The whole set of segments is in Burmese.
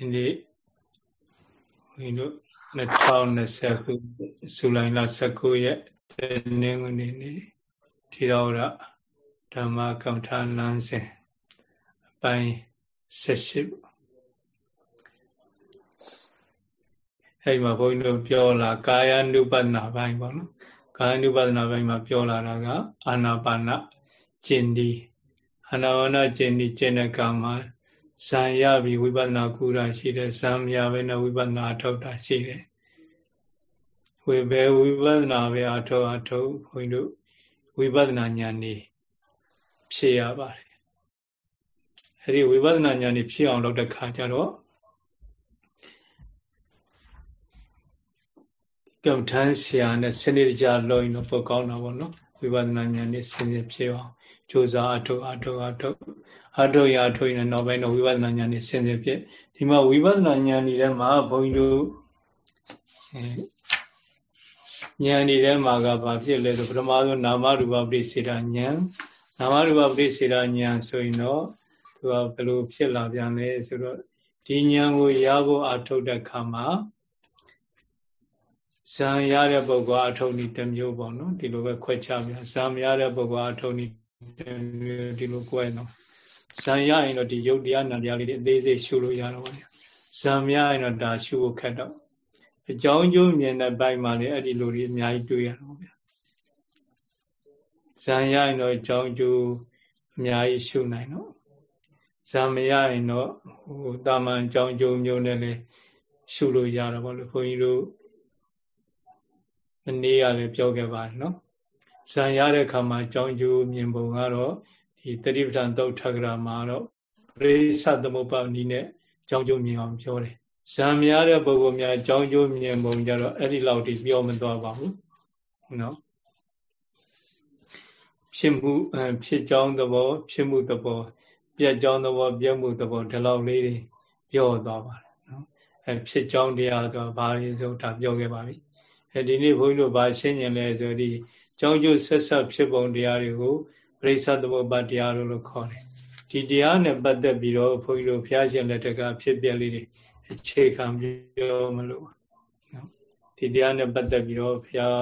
ဒီနေ့ဘုန်းကြီးတို့2020ခုဇူလိုင်လ19ရက်တနင်္ဂနွေနေ့ထေရဝါဒဓမ္မကမ္မထာလမ်းစဉ်အပိုင်း78အဲ့မှာဘုန်းကြီးတို့ပြောလာကာယ ानु ပဒနာပိုင်းပေါ့နော်ကာယ ानु ပဒနာပိုင်းမှာပြောလာတာကအာနာပါနကျင်ဒီအာနာပါနကျင်ဒီကျင်တဲ့ကံမှာ ဇံရပြီးဝိပဿနာကုတာရှိတယ်ဇံမရဘဲနဲ့ဝိပဿနာအထောက်တာရှိတယ်ဝိဘေဝိပဿနာပဲအထောက်အထောက်ခွင်တို့ဝိပဿနာဉာဏ်นี่ဖြည့်ရပါတယ်အဲဒီဝိပဿနာဉာဏ်นี่ဖြည့်အောင်လုပ်တဲ့ခါကျတော့ကမ္မထမ်းဆရာနဲ့စနစ်တကျလုပ်ရင်တော့ပိုကောင်းတာပေါ့နော်ဝိပဿနာဉာဏ်นี่စနစ်ဖြည့်အောင် ကြိုးစားအထုအထုအထုအထုရအထုရင်နောက်ပိုင်းတော့ဝိပဿနာဉာဏ်နဲ့ဆင်ဆင်ဖြစ်ဒီမှာဝိပဿနာဉာဏ်ဤထဲမှာဘုန်းကြီးတို့ဉာဏ်ဤထဲမှာကဘာဖြစ်လဲဆိုပထမဆုံးနာမရူပပရိစေတာဉာဏ်နာမရူပပရိစေတာဉာဏ်ဆိုရင်တော့သူကဘယ်လိုဖြစ်လာပြန်လဲဆိုတော့ဒီဉာဏ်ကိုရဖို့အထုတဲ့ခါမှာဇံရတဲ့ပုဂ္ဂိုလ်အထုံဤတစ်မျိုးပေါ့နော်ဒီလိုပဲခွဲခြားပြန်ဇံမရတဲ့ပုဂ္ဂိုလ်အထုံဤ တစ်မျိုးဒီလိုကွဲတော့ဇံရရင်တော့ဒီယုတ်တရားနာတရားလေးတွေအသေးစိတ်ရှုလို့ရတော့ပါဗျာဇံမရရင်တော့ဒါရှုဖို့ခက်တော့အကြောင်းကျိုးမြင်တဲ့ဘက်မှာလည်းအဲ့ဒီလိုတွေအများကြီးတွေ့ရတော့ဗျာဇံရရင်တော့အကြောင်းကျိုးအများကြီးရှုနိုင်တော့ဇံမရရင်တော့ဟိုတာမန်အကြောင်းကျိုးမျိုးနဲ့လည်းရှုလို့ရတော့ဘာလို့ခွန်ကြီးတို့မနေ့ကလည်းပြောခဲ့ပါတယ်နော် ဇံရတဲ့အခါမှာအကြောင်းကျိုးမြင်ပုံကတော့ဒီတတိပဋ္ဌာန်သုတ်ထကရာမှာတော့ပရိသသမုပ္ပါနီးနဲ့ကြောင်းကျိုးမြင်အောင်ပြောတယ်။ဇံများတဲ့ပုဂ္ဂိုလ်များကြောင်းကျိုးမြင်ပုံကြတော့အဲ့ဒီလောက်ထိပြောမသွားပါဘူး။နော်ဖြစ်မှုဖြစ်ကြောင်းသဘောဖြစ်မှုသဘောပြက်ကြောင်းသဘောပြက်မှုသဘောဒီလောက်လေးတွေပြောသွားပါတယ်နော်။အဲဖြစ်ကြောင်းတရားဆိုဘာလဲဆိုဒါပြောခဲ့ပါပြီ။အဲဒီနေ့ဘုန်းကြီးတို့ဗာရှင်းကျင်လဲဆိုဒီ ကြောင်းကျိုးဆက်ဆက်ဖြစ်ပုံတရားတွေကိုပရိစ္ဆသမုပ္ပါတရားလို့ခေါ်တယ်ဒီတရားနဲ့ပတ်သက်ပြီးတော့ဘုန်းကြီးတို့ဘုရားရှင်လက်ထက်ကဖြစ်ပြလေးတွေအခြေခံပြောမလို့နော်ဒီတရားနဲ့ပတ်သက်ပြီးတော့ဘုရား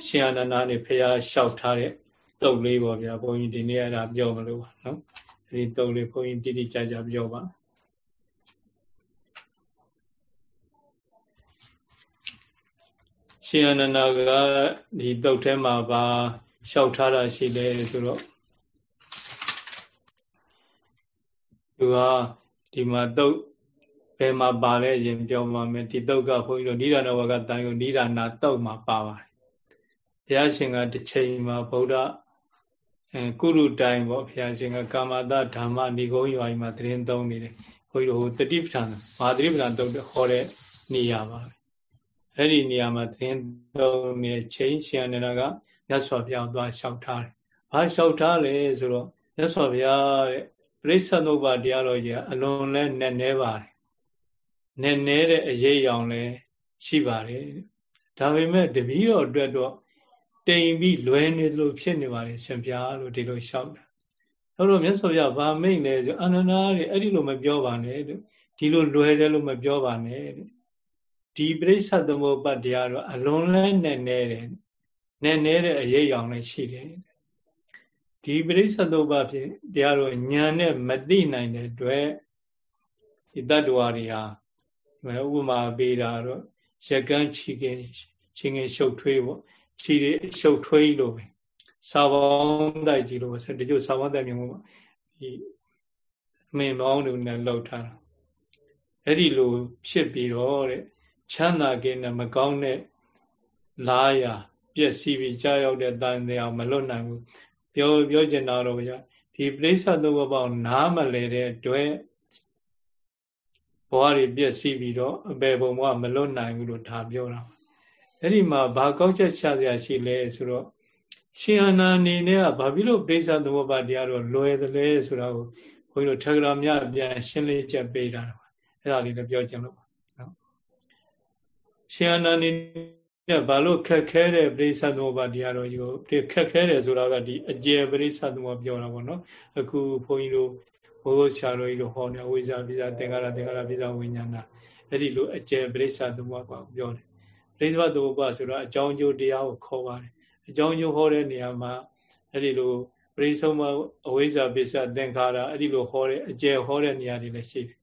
အရှင်အနန္ဒာနဲ့ဘုရားလျှောက်ထားတဲ့တုတ်လေးပေါ့ဗျာဘုန်းကြီးဒီနေ့အဲ့ဒါပြောမလို့ပါနော်ဒီတုတ်လေးဘုန်းကြီးတိတိကျကျပြောပါ ရှင်အနန္ဒာကဒီတုတ်ထဲမှာပါလျှောက်ထားတာရှိတယ်ဆိုတော့သူကဒီမှာတုတ်ဘယ်မှာပါလဲရင်ပြောပါမယ်ဒီတုတ်ကဘုန်းကြီးတို့နိဒာနဝကတန်ကိုနိဒာနာတုတ်မှာပါပါတယ်ဘုရားရှင်ကတစ်ချိန်မှာဗုဒ္ဓအဲကုရုတိုင်ပေါ့ဘုရားရှင်ကကာမတဓမ္မဏိဂုံးရွာကြီးမှာသတင်းသုံးနေတယ်ဘုန်းကြီးတို့ဟိုတတိပဋ္ဌာန်မဟာတတိပဋ္ဌာန်တုတ်ဟောတဲ့နေရာပါပဲ အဲ့ဒီနေရာမှာသတင်းသုံးနေချိန်ရှင်အနန္ဒကမြတ်စွာဘုရားသွားလျှောက်ထားတယ်။ဘာလျှောက်ထားလဲဆိုတော့မြတ်စွာဘုရားတဲ့ပြိဿသုဘတရားတော်ကြီးအလွန်လဲနက်နဲပါတယ်။နက်နဲတဲ့အရေးရောင်လဲရှိပါတယ်။ဒါပေမဲ့တပည့်တော်အတွက်တော့တိမ်ပြီးလွယ်နေသလိုဖြစ်နေပါတယ်ရှင်ဘုရားလို့ဒီလိုလျှောက်တာ။အဲတော့မြတ်စွာဘုရားဗာမိတ်လဲဆိုအာနန္ဒာတွေအဲ့ဒီလိုမပြောပါနဲ့လို့ဒီလိုလွယ်တယ်လို့မပြောပါနဲ့တဲ့။ ဒီပြိဿသမုပ္ပါတရားတော့အလွန်လဲနက်နဲတယ်နည်းနည်းတဲ့အရေးရောင်လည်းရှိတယ်ဒီပရိစ္ဆသုပ္ပဖြစ်တရားတော်ညာနဲ့မသိနိုင်တဲ့အတွက်ဒီတတ္တဝါတွေဟာဥပမာပေးတာတော့ရကန်းချီကင်းချင်းငယ်ရှုပ်ထွေးပေါ့ချီတွေရှုပ်ထွေးလို့ပဲစာပေါင်းတိုက်ကြီးလို့ဆိုတချို့စာပေါင်းတိုက်မြင်မှုဒီအမင်ပေါင်းတွေနဲ့လှုပ်ထားတာအဲ့ဒီလိုဖြစ်ပြီးတော့တဲ့ ချမ်းသာကင်းနဲ့မကောင်းတဲ့လားရာပြည့်စည်ပြီးကြာရောက်တဲ့တန်တရားမလွတ်နိုင်ဘူးပြောပြောချင်တာတော့ဗျာဒီပြိဿသုဘပေါင်းနားမလဲတဲ့အတွက်ဘဝတွေပြည့်စည်ပြီးတော့အပေဘုံဘဝမလွတ်နိုင်ဘူးလို့ဒါပြောတာအဲ့ဒီမှာဘာကောက်ချက်ချစရာရှိလဲဆိုတော့ရှင်အနာအနေနဲ့ကဘာဖြစ်လို့ပြိဿသုဘပတရားတော့လွယ်တယ်လဲဆိုတာကိုဘုန်းကြီးတို့ထကရာမြပြန်ရှင်းလင်းချက်ပေးတာအဲ့ဒါလေးလည်းပြောချင်လို့ပါနော် ရှင်အနာအနေနဲ့ဘာလို့ခက်ခဲတဲ့ပရိသတ်သမုပ္ပါတရားတော်ကြီးကိုခက်ခဲတယ်ဆိုတာကဒီအကျယ်ပရိသတ်သမုပ္ပါပြောတာပေါ့နော်အခုဘုန်းကြီးတို့ဘိုးဆရာတော်ကြီးတို့ဟောနေဝိဇာပိဇာသင်္ကာရသင်္ကာရပိဇာဝိညာဏအဲ့ဒီလိုအကျယ်ပရိစ္ဆသမုပ္ပါပြောတယ်ပရိစ္ဆသမုပ္ပါဆိုတော့အကြောင်းကျိုးတရားကိုခေါ်ပါတယ်အကြောင်းကျိုးဟောတဲ့နေရာမှာအဲ့ဒီလိုပရိဆုံးမအဝိဇ္ဇာပိစ္ဆသင်္ခါရအဲ့ဒီလိုဟောတဲ့အကျယ်ဟောတဲ့နေရာတွေလည်းရှိတယ်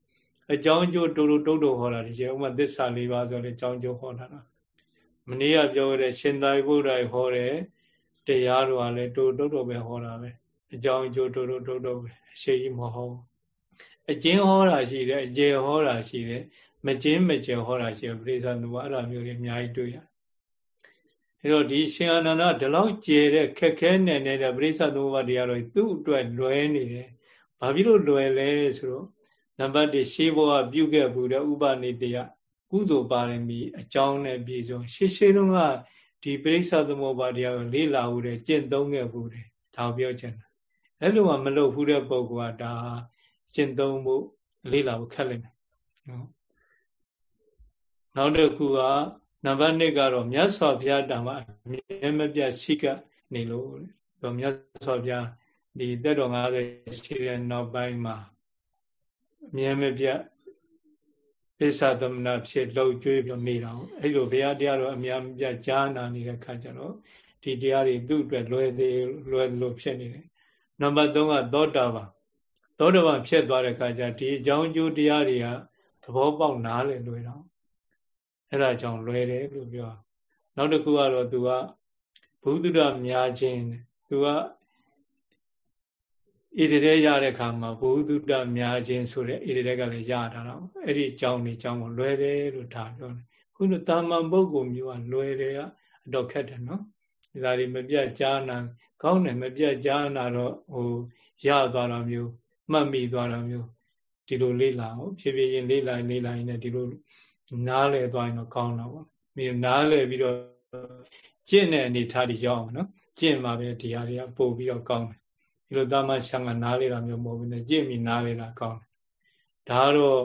အကြောင်းကျိုးတူတူတုတ်တုတ်ဟောတာဒီကျေဥမာသစ္စာ၄ပါးဆိုလည်းအကြောင်းကျိုးဟောတာနော်မနေ့ကပြောခဲ့တဲ့ရှင်သာရိပုတ္တရာဟောတဲ့တရားတော်ကလည်းတူတုတ်တုတ်ပဲဟောတာပဲအကြောင်းကျိုးတူတူတုတ်တုတ်ပဲအရှိကြီးမဟုတ်အကျဉ်းဟောတာရှိတယ်အကျယ်ဟောတာရှိတယ်မကျဉ်းမကျယ်ဟောတာရှိတယ်ပရိသတ်သူအဲ့ဒါမျိုးတွေအများကြီးတွေ့ရတယ်အဲတော့ဒီရှင်အာနန္ဒဒီလောက်ကျယ်တဲ့ခက်ခဲနေနေတဲ့ပရိစ္ဆသမုပ္ပါတရားတော်သူ့အတွက်လွယ်နေတယ်။ဘာဖြစ်လို့လွယ်လဲဆိုတော့ နံပါတ်1ရှေးဘဝပြုခဲ့မှုတဲ့ဥပနိတယကုသိုလ်ပါရမီအကြောင်းနဲ့ပြည့်စုံရှေးရှေးတုန်းကဒီပရိစ္ဆသမုပ္ပါတရားကိုလေးလာမှုတဲ့ကျင့်သုံးခဲ့မှုတဲ့ဒါပြောချင်တာ။အဲ့လိုမှမလုပ်ဘူးတဲ့ပုဂ္ဂိုလ်ကဒါကျင့်သုံးမှုလေးလာဖို့ခက်လိမ့်မယ်။နော်။နောက်တစ်ခုကနံပါတ်1ကတော့မြတ်စွာဘုရားတံမှာအမြဲမပြတ်ရှိကနေလို့တော့မြတ်စွာဘုရားဒီတက်တော်90ရှိတဲ့နောက်ပိုင်းမှာအ မြဲမပြတ်ပိဿသမဏဖြစ်လှုပ်ကြွေးပြီးနေတာ။အဲ့လိုဘုရားတရားတော်အများမပြတ်ကြားနာနေတဲ့ခါကျတော့ဒီတရားတွေသူ့အတွက်လွယ်သေးလွယ်လို့ဖြစ်နေတယ်။နံပါတ်3ကသောတာပန်သောတာပန်ဖြစ်သွားတဲ့ခါကျဒီအကြောင်းကျိုးတရားတွေကသဘောပေါက်နားလည်လွယ်တော့အဲ့ဒါကြောင့်လွယ်တယ်လို့ပြောနောက်တစ်ခုကတော့သူကဘုဒ္ဓရများခြင်းသူက ဣတိရေရတဲ့ခါမှာဘုဒ္ဓရများခြင်းဆိုတဲ့ဣတိရေကလည်းရတာတော့အဲ့ဒီအကြောင်းနေအကြောင်းကိုလွယ်တယ်လို့ဒါပြောတယ်ခုနတာမန်ပုဂ္ဂိုလ်မျိုးကလွယ်တယ်ကအတော့ခက်တယ်နော်ဒီသားတွေမပြတ်ကြားနာကောင်းတယ်မပြတ်ကြားနာတော့ဟိုရသွားတာမျိုးမှတ်မိသွားတာမျိုးဒီလိုလေးလာအောင်ဖြည်းဖြည်းချင်းလေးလာလေးလာရင်လည်းဒီလိုနားလဲသွားရင်တော့ကောင်းတော့ပေါ့ပြီးနားလဲပြီးတော့ကျင့်တဲ့အနေထားတွေရောက်အောင်နော်ကျင့်မှာပဲဒီဟာတွေကပို့ပြီးတော့ကောင်းတယ် ဒီလိုသာမရှံကနားလေတာမျိုးမဟုတ်ဘူးねကျင့်ပြီးနားလေတာကောင်းတယ်ဒါကတော့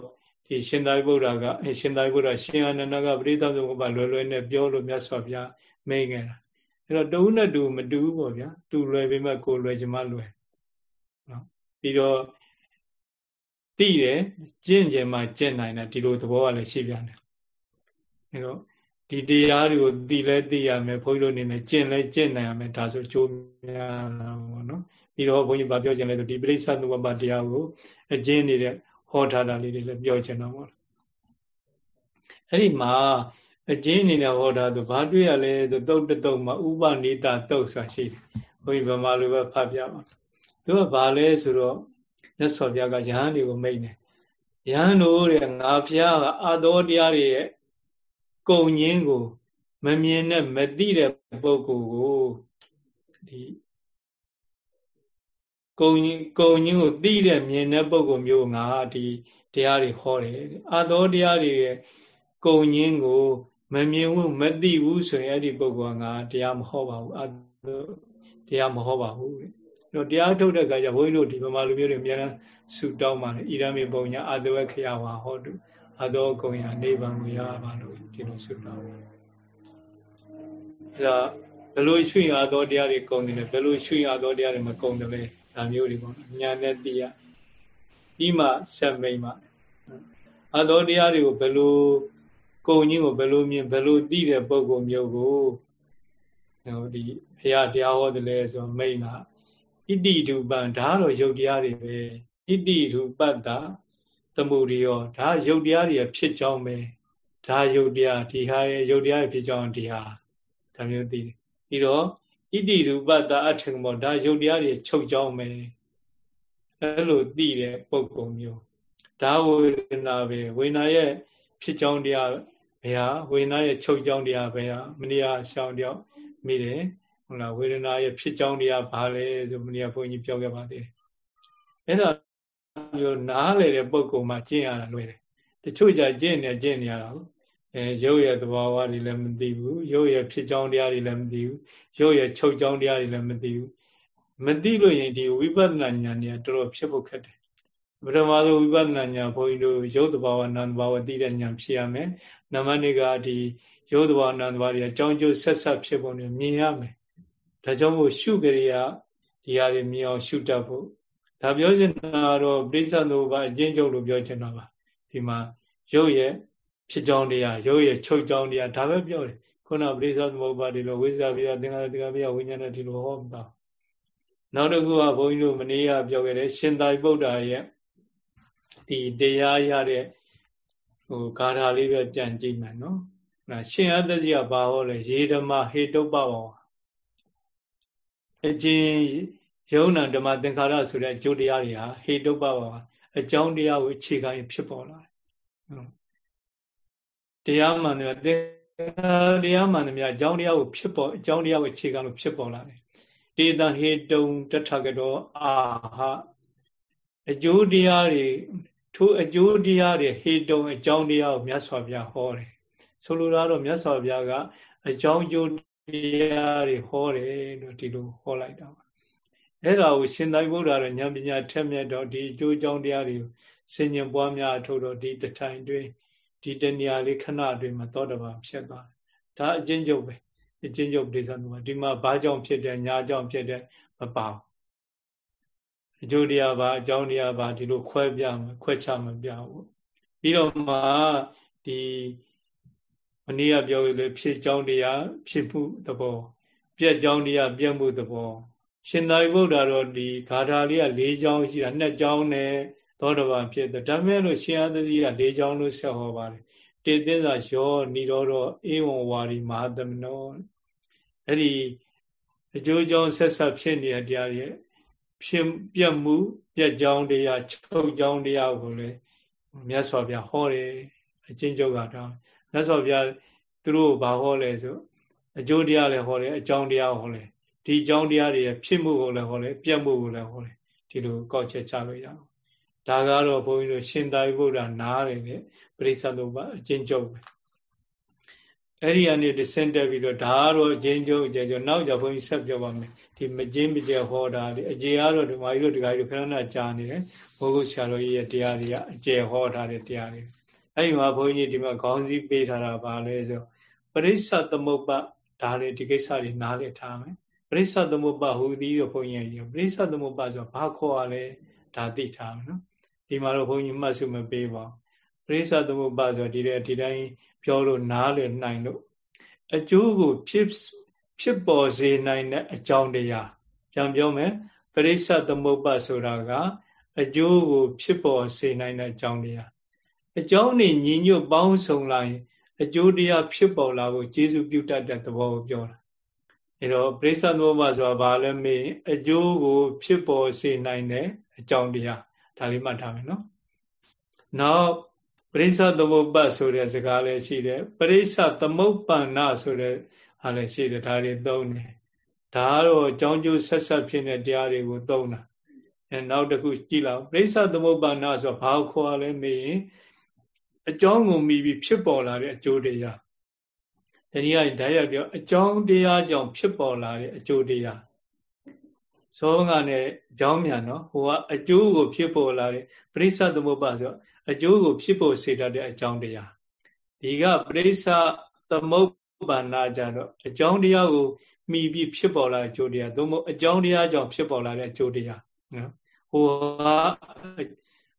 ဒီရှင်သာရိပုတ္တရာကအဲရှင်သာရိပုတ္တရာရှင်အာနန္ဒကပရိသတ်သမုပ္ပါလွယ်လွယ်နဲ့ပြောလို့မြတ်စွာဘုရားမိန်ခဲ့တာအဲ့တော့တဦးနဲ့တူမတူဘူးပေါ့ဗျာတူလွယ်ပေမဲ့ကိုလွယ်ချင်မှလွယ်နော်ပြီးတော့သိတယ်ကျင့်ကြံမှကျင့်နိုင်တယ်ဒီလိုသဘောကလည်းရှိပြန်တယ်အဲတော့ဒီတရားတွေကိုသိလဲသိရမယ်ဘုန်းကြီးတို့အနေနဲ့ကျင့်လဲကျင့်နိုင်ရမယ်ဒါဆိုကြိုးများတာပေါ့နော် ပြီးတော့ဘုန်းကြီးဗာပြောချင်လဲဆိုဒီပရိစ္ဆသုဘပတရားကိုအကျဉ်းနေတဲ့ဟောထားတာလေးတွေလည်းပြောချင်တော့ပေါ့အဲ့ဒီမှာအကျဉ်းအနေနဲ့ဟောတာဆိုဘာတွေ့ရလဲဆိုတုတ်တုတ်မှာဥပနိတတုတ်ဆိုတာရှိတယ်ဘုန်းကြီးဗမာလိုပဲဖတ်ပြပါသူကဘာလဲဆိုတော့မြတ်စွာဘုရားကယဟန်တွေကိုမိတ်တယ်ယဟန်တို့တဲ့ငါဘုရားကအာသောတရားတွေရဲ့ကုံညင်းကို မမြင်နဲ့မသိတဲ့ပုဂ္ဂိုလ်ကိုဒီ ကုံညင်းကုံညင်းကိုသိတဲ့မြင်တဲ့ပုဂ္ဂိုလ်မျိုးငါဒီတရားတွေဟောတယ်အာသောတရားတွေရဲ့ကုံညင်းကိုမမြင်ဘူးမသိဘူးဆိုရင်အဲ့ဒီပုဂ္ဂိုလ်ကငါတရားမဟောပါဘူးအာတရားမဟောပါဘူးတဲ့တော့တရားထုတ်တဲ့အခါကျဘုန်းကြီးတို့ဒီဗမာလူမျိုးတွေအများအားဆူတောင်းပါတယ်ဣရမေပုံညာအာတဝေခယဝါဟောတုအသောကုံရနိဗ္ဗာန်ကိုရပါလို့ဒီလိုဆူတောင်းတယ်အဲဒါဘယ်လိုရွှေ့ရသောတရားတွေကုံတယ်လဲဘယ်လိုရွှေ့ရသောတရားတွေမကုံတယ်လဲ ဒါမျိုးတွေပေါ့ညာနဲ့သိရပြီးမှဆက်မိန်မှအသောတရားတွေကိုဘယ်လိုကုံကြီးကိုဘယ်လိုမြင်ဘယ်လိုသိတဲ့ပုံကုမျိုးကိုဟိုဒီဘုရားတရားဟောတယ်လဲဆိုမိန်တာဣတိရူပံဒါကတော့ယုတ်တရားတွေပဲဣတိရူပတ္တသမုဒိယောဒါယုတ်တရားတွေဖြစ်ကြောင်းပဲဒါယုတ်တရားဒီဟာရဲ့ယုတ်တရားဖြစ်ကြောင်းဒီဟာဒါမျိုးသိတယ်ပြီးတော့ ဣတိရူပတ္တအထင်မောဒါယုတ်တရားတွေချုပ်ကြောင်းပဲအဲ့လိုသိတဲ့ပုံပုံမျိုးဒါဝေဒနာပဲဝေဒနာရဲ့ဖြစ်ကြောင်းတရားဘယ်ဟာဝေဒနာရဲ့ချုပ်ကြောင်းတရားဘယ်ဟာမနိယရှောင်းတယောက်မိတယ်ဟုတ်လားဝေဒနာရဲ့ဖြစ်ကြောင်းတရားဘာလဲဆိုမနေ့ကဘုန်းကြီးပြောခဲ့ပါသေးတယ်အဲ့ဒါမျိုးနားလေတဲ့ပုံကောင်မှကျင့်ရတာလွယ်တယ်တချို့ကြကျင့်နေကျင့်နေရတာဟုတ် အဲရုပ်ရဲ့သဘာဝတွေလည်းမသိဘူးရုပ်ရဲ့ဖြစ်ကြောင်းတရားတွေလည်းမသိဘူးရုပ်ရဲ့ချုပ်ကြောင်းတရားတွေလည်းမသိဘူးမသိလို့ရင်ဒီဝိပဿနာဉာဏ်เนี่ยတော်တော်ဖြစ်ဖို့ခက်တယ်ပထမဆုံးဝိပဿနာဉာဏ်ဘုန်းကြီးတို့ရုပ်သဘာဝနာမ်သဘာဝသိတဲ့ဉာဏ်ဖြစ်ရမယ်နံပါတ်2ကဒီရုပ်သဘာဝနာမ်သဘာဝတွေအကြောင်းကျိုးဆက်ဆက်ဖြစ်ပုံတွေမြင်ရမယ်ဒါကြောင့်မို့ရှုကြရိယာဒီဟာတွေမြင်အောင်ရှုတတ်ဖို့ ဒါပြောချင်တာတော့ပြိဿသမုပ္ပါအကျဉ်းချုပ်လို့ပြောချင်တာပါဒီမှာရုပ်ရဲ့ ဖြစ်ကြောင်းတရားရုပ်ရဲ့ချုပ်ကြောင်းတရားဒါပဲပြောတယ်ခုနပြိဿသမုပ္ပါဒီလိုဝိဇ္ဇာပြသင်္ခါရသင်္ခါရဝိညာဏဒီလိုဟောမှာနောက်တစ်ခုကဘုန်းကြီးတို့မနေ့ကပြောခဲ့တယ်ရှင်သာရိပုတ္တရာရဲ့ဒီတရားရတဲ့ဟိုဂါထာလေးပဲပြန်ကြည့်မယ်နော်။ရှင်အတ္တကြီးကဘာဟောလဲရေဓမ္မဟေတုပ္ပဝါအကျဉ်ယုံနာဓမ္မသင်္ခါရဆိုတဲ့အကျိုးတရားတွေဟာဟေတုပ္ပဝါအကြောင်းတရားကိုအခြေခံဖြစ်ပေါ်လာတယ်။ တရားမှန်တယ်သင်္ခါရတရားမှန်တယ်အကြောင်းတရားကိုဖြစ်ပေါ်အကြောင်းတရားကိုအခြေခံလို့ဖြစ်ပေါ်လာတယ်။တေတဟေတုံတထကတော်အာဟအကျိုးတရားတွေထိုအကျိုးတရားတွေဟေတုံအကြောင်းတရားကိုမြတ်စွာဘုရားဟောတယ်ဆိုလိုတာတော့မြတ်စွာဘုရားကအကြောင်းကျိုးတရားတွေဟောတယ်လို့ဒီလိုဟောလိုက်တာပါအဲ့ဒါကိုရှင်သာရိပုတ္တရာဉာဏ်ပညာထက်မြက်တော့ဒီအကျိုးအကြောင်းတရားတွေကိုဆင်ញင်ပွားများအထုတ်တော့ဒီတထိုင်တွင် ဒီတဏှာလေးခဏတွင်မှာသောတပန်ဖြစ်သွားတယ်ဒါအချင်းချုပ်ပဲအချင်းချုပ်ဒေသနုဒီမှာဘာကြောင့်ဖြစ်တယ်ညာကြောင့်ဖြစ်တယ်မပါဘူးအကျိုးတရားပါအကြောင်းတရားပါဒီလိုခွဲပြမယ်ခွဲခြားမပြဘူးပြီးတော့မှဒီမနေ့ကပြောရလို့ဖြစ်ကြောင်းတရားဖြစ်မှုသဘောပြက်ကြောင်းတရားပြက်မှုသဘောရှင်သာရိပုတ္တရာတော့ဒီဂါထာလေးက၄ကြောင်းရှိတာနှစ်ကြောင်းနဲ့ သောတပန်ဖြစ်တယ်ဒါမဲ့လို့ရှင်အသတိက၄ကြောင်းလို့ဆက်ဟောပါတယ်တေသစ္စာယောနိရောဓဧဝံဝါရီမဟာသမနောအဲ့ဒီအကျိုးကြောင့်ဆက်ဆက်ဖြစ်နေတဲ့တရားရဲ့ဖြစ်ပြတ်မှုပြတ်ကြောင်းတရားချုပ်ကြောင်းတရားကိုလည်းမြတ်စွာဘုရားဟောတယ်အချင်းချုပ်ကတော့မြတ်စွာဘုရားသူတို့ဘာဟောလဲဆိုအကျိုးတရားလည်းဟောတယ်အကြောင်းတရားဟောတယ်ဒီအကြောင်းတရားတွေဖြစ်မှုကိုလည်းဟောတယ်ပြတ်မှုကိုလည်းဟောတယ်ဒီလိုကောက်ချက်ချလို့ရအောင် ဒါကတော့ဘုန်းကြီးတို့ရှင်သာရိပုတ္တရာနားတယ်လေပရိစ္ဆသုဘအချင်းချုပ်ပဲအဲ့ဒီအနေနဲ့ဆင့်တက်ပြီးတော့ဒါကတော့အချင်းချုပ်အချင်းချုပ်နောက်ကြဘုန်းကြီးဆက်ပြောပါမယ်ဒီမကျင်းမကျဟောတာလေအကျေကတော့ဒီမာကြီးတို့ဒီကကြီးတို့ခဏခဏကြားနေတယ်ဘုဂုဆရာတော်ကြီးရဲ့တရားတွေကအကျေဟောထားတဲ့တရားတွေအဲ့ဒီမှာဘုန်းကြီးဒီမှာခေါင်းစည်းပေးထားတာပါလဲဆိုပရိစ္ဆသမုပ္ပဒါလေဒီကိစ္စတွေနားလည်ထားမယ်ပရိစ္ဆသမုပ္ပဟူသည်ဆိုဘုန်းကြီးကြီးပရိစ္ဆသမုပ္ပဆိုဘာခေါ်ရလဲဒါသိထားမယ်နော် ဒီမှာတော့ဘုန်းကြီးမှတ်စုမပေးပါဘူးပရိစ္ဆသမုပ္ပါဆိုဒီတဲ့ဒီတိုင်းပြောလို့နားလည်နိုင်လို့အကျိုးကိုဖြစ်ဖြစ်ပေါ်စေနိုင်တဲ့အကြောင်းတရားပြန်ပြောမယ်ပရိစ္ဆသမုပ္ပါဆိုတာကအကျိုးကို ဖြစ်ပေါ်စေနိုင်တဲ့အကြောင်းတရားအကြောင်းနေညီညွတ်ပေါင်းစုံလာရင်အကျိုးတရားဖြစ်ပေါ်လာဖို့ကျေစုပြုတတ်တဲ့သဘောကိုပြောတာအဲတော့ပရိစ္ဆသမုပ္ပါဆိုတာဘာလဲမေးအကျိုးကို ဖြစ်ပေါ်စေနိုင်တဲ့အကြောင်းတရား ဒါလေးမှတ်ထားမယ်နော်နောက်ပရိစ္ဆသမုပ္ပါဆိုတဲ့စကားလည်းရှိတယ်ပရိစ္ဆသမုပ္ပန္နဆိုတဲ့ဟာလည်းရှိတယ်ဒါတွေသုံးတယ်ဒါကတော့အကြောင်းကျိုးဆက်ဆက်ဖြစ်တဲ့တရားတွေကိုသုံးတာအဲနောက်တစ်ခုကြည့်လောက်ပရိစ္ဆသမုပ္ပန္နဆိုဘာကိုခေါ်လဲမေးရင်အကြောင်းကိုမိပြီးဖြစ်ပေါ်လာတဲ့အကျိုးတရားတနည်းအားဓာတ်ရပြောအကြောင်းတရားကြောင့်ဖြစ်ပေါ်လာတဲ့အကျိုးတရား သောကနဲ့အကြောင်းမြန်နော်ဟိုကအကျိုးကိုဖြစ်ပေါ်လာတဲ့ပရိစ္ဆသမုပ္ပါဆိုအကျိုးကိုဖြစ်ပေါ်စေတတ်တဲ့အကြောင်းတရားဒီကပရိစ္ဆသမုပ္ပါနာကြတော့အကြောင်းတရားကိုမှီပြီးဖြစ်ပေါ်လာတဲ့အကျိုးတရားသို့မဟုတ်အကြောင်းတရားကြောင့်ဖြစ်ပေါ်လာတဲ့အကျိုးတရားနော်ဟိုက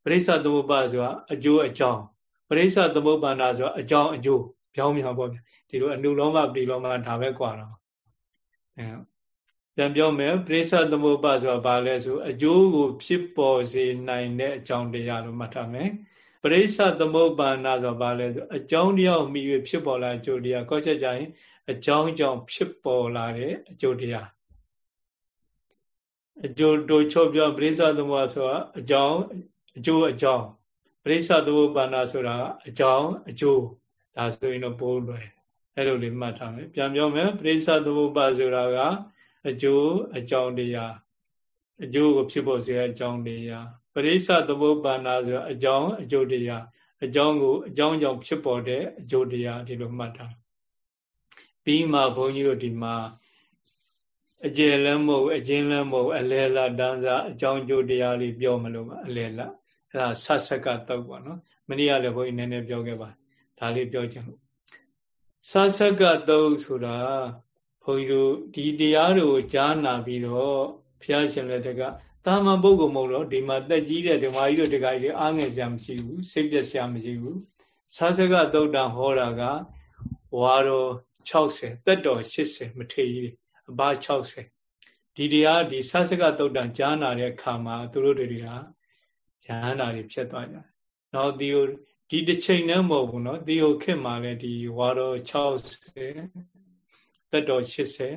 ပရိစ္ဆသမုပ္ပါဆိုတာအကျိုးအကြောင်းပရိစ္ဆသမုပ္ပါနာဆိုတာအကြောင်းအကျိုးပြောင်းပြန်ပေါ့ဗျဒီလိုအနုလောမပရိလောမဒါပဲกว่าတော့အဲ ပြန်ပြောမယ်ပရိစ္ဆသမုပ္ပါဆိုတာဘာလဲဆိုအကျိုးကို ဖြစ်ပေါ်စေနိုင်တဲ့အကြောင်းတရားလို့မှတ်ထားမယ်ပရိစ္ဆသမုပ္ပါနာဆိုတာဘာလဲဆိုအကြောင်းတရားကိုမိ၍ဖြစ်ပေါ်လာအကျိုးတရားကောက်ချက်ကြရင်အကြောင်းကြောင့်ဖြစ်ပေါ်လာတဲ့အကျိုးတရားအကျိုးတို့ချုပ်ပြောပရိစ္ဆသမုပ္ပါဆိုတာအကြောင်းအကျိုးအကြောင်းပရိစ္ဆသမုပ္ပါနာဆိုတာအကြောင်းအကျိုးဒါဆိုရင်တော့ပိုးလွယ်အဲ့လိုလေးမှတ်ထားမယ်ပြန်ပြောမယ်ပရိစ္ဆသမုပ္ပါဆိုတာက အကျိုးအကြောင်းတရားအကျိုးကိုဖြစ်ဖို့စေအကြောင်းတရားပရိစ္ဆသမုပ္ပါဏဆိုအကြောင်းအကျိုးတရားအကြောင်းကိုအကြောင်းကြောင့်ဖြစ်ပေါ်တဲ့အကျိုးတရားဒီလိုမှတ်ထားပြီးမှဘုန်းကြီးတို့ဒီမှာအကျယ်လည်းမဟုတ်အကျဉ်းလည်းမဟုတ်အလဲလာတန်းစားအကြောင်းကျိုးတရားလေးပြောမလို့ပါအလဲလာအဲ့ဒါဆတ်ဆက်ကတောက်ပါနော်မနေ့ကလည်းဘုန်းကြီးနည်းနည်းပြောခဲ့ပါဒါလေးပြောချင်လို့ဆတ်ဆက်ကတောက်ဆိုတာ ဘုန်းကြီးတို့ဒီတရားတို့ကြားနာပြီးတော့ဘုရားရှင်လက်ထက်ကတာမန်ပုဂ္ဂိုလ်မဟုတ်တော့ဒီမှာတက်ကြီးတဲ့ဓမ္မကြီးတို့တက္ကကြီးတွေအားငယ်စရာမရှိဘူးစိတ်ပျက်စရာမရှိဘူးသာသကသုတ်တံဟောတာကဝါတော်60တက်တော်80မထေကြီးအဘ60ဒီတရားဒီသာသကသုတ်တံကြားနာတဲ့အခါမှာသူတို့တွေကဉာဏ်နာတွေဖြစ်သွားကြတယ်။နောက်ဒီဒီတစ်ချိန်တည်းမဟုတ်ဘူးနော်ဒီဟိုခေတ်မှာလည်းဒီဝါတော်60 တက်တော်80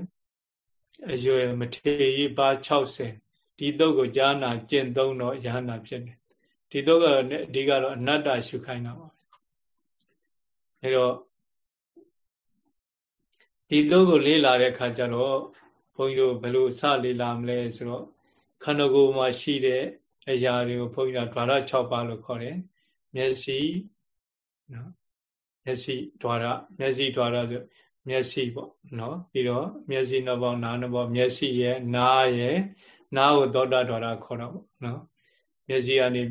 အရွယ်မထေရပါ60ဒီတုတ်ကိုကြားနာကျင့်သုံးတော့ရဟနာဖြစ်တယ်ဒီတုတ်ကတော့အဓိကတော့အနတ္တရှုခိုင်းတာပါအဲတော့ဒီတုတ်ကိုလေ့လာတဲ့အခါကျတော့ဘုန်းကြီးတို့ဘယ်လိုစလေ့လာမလဲဆိုတော့ခန္ဓာကိုယ်မှာရှိတဲ့အရာတွေကိုဘုန်းကြီးတို့ဓာရ6ပါးလို့ခေါ်တယ်မျက်စိနော်မျက်စိဓာရမျက်စိဓာရဆို မျက်စိပေါ့နော်ပြီးတော့မျက်စိနှစ်ပေါင်းနားနှစ်ပေါင်းမျက်စိရဲ့နားရဲ့နားကိုသောတာတော်တာခေါ်တော့ပေါ့နော်မျက်စိကနေ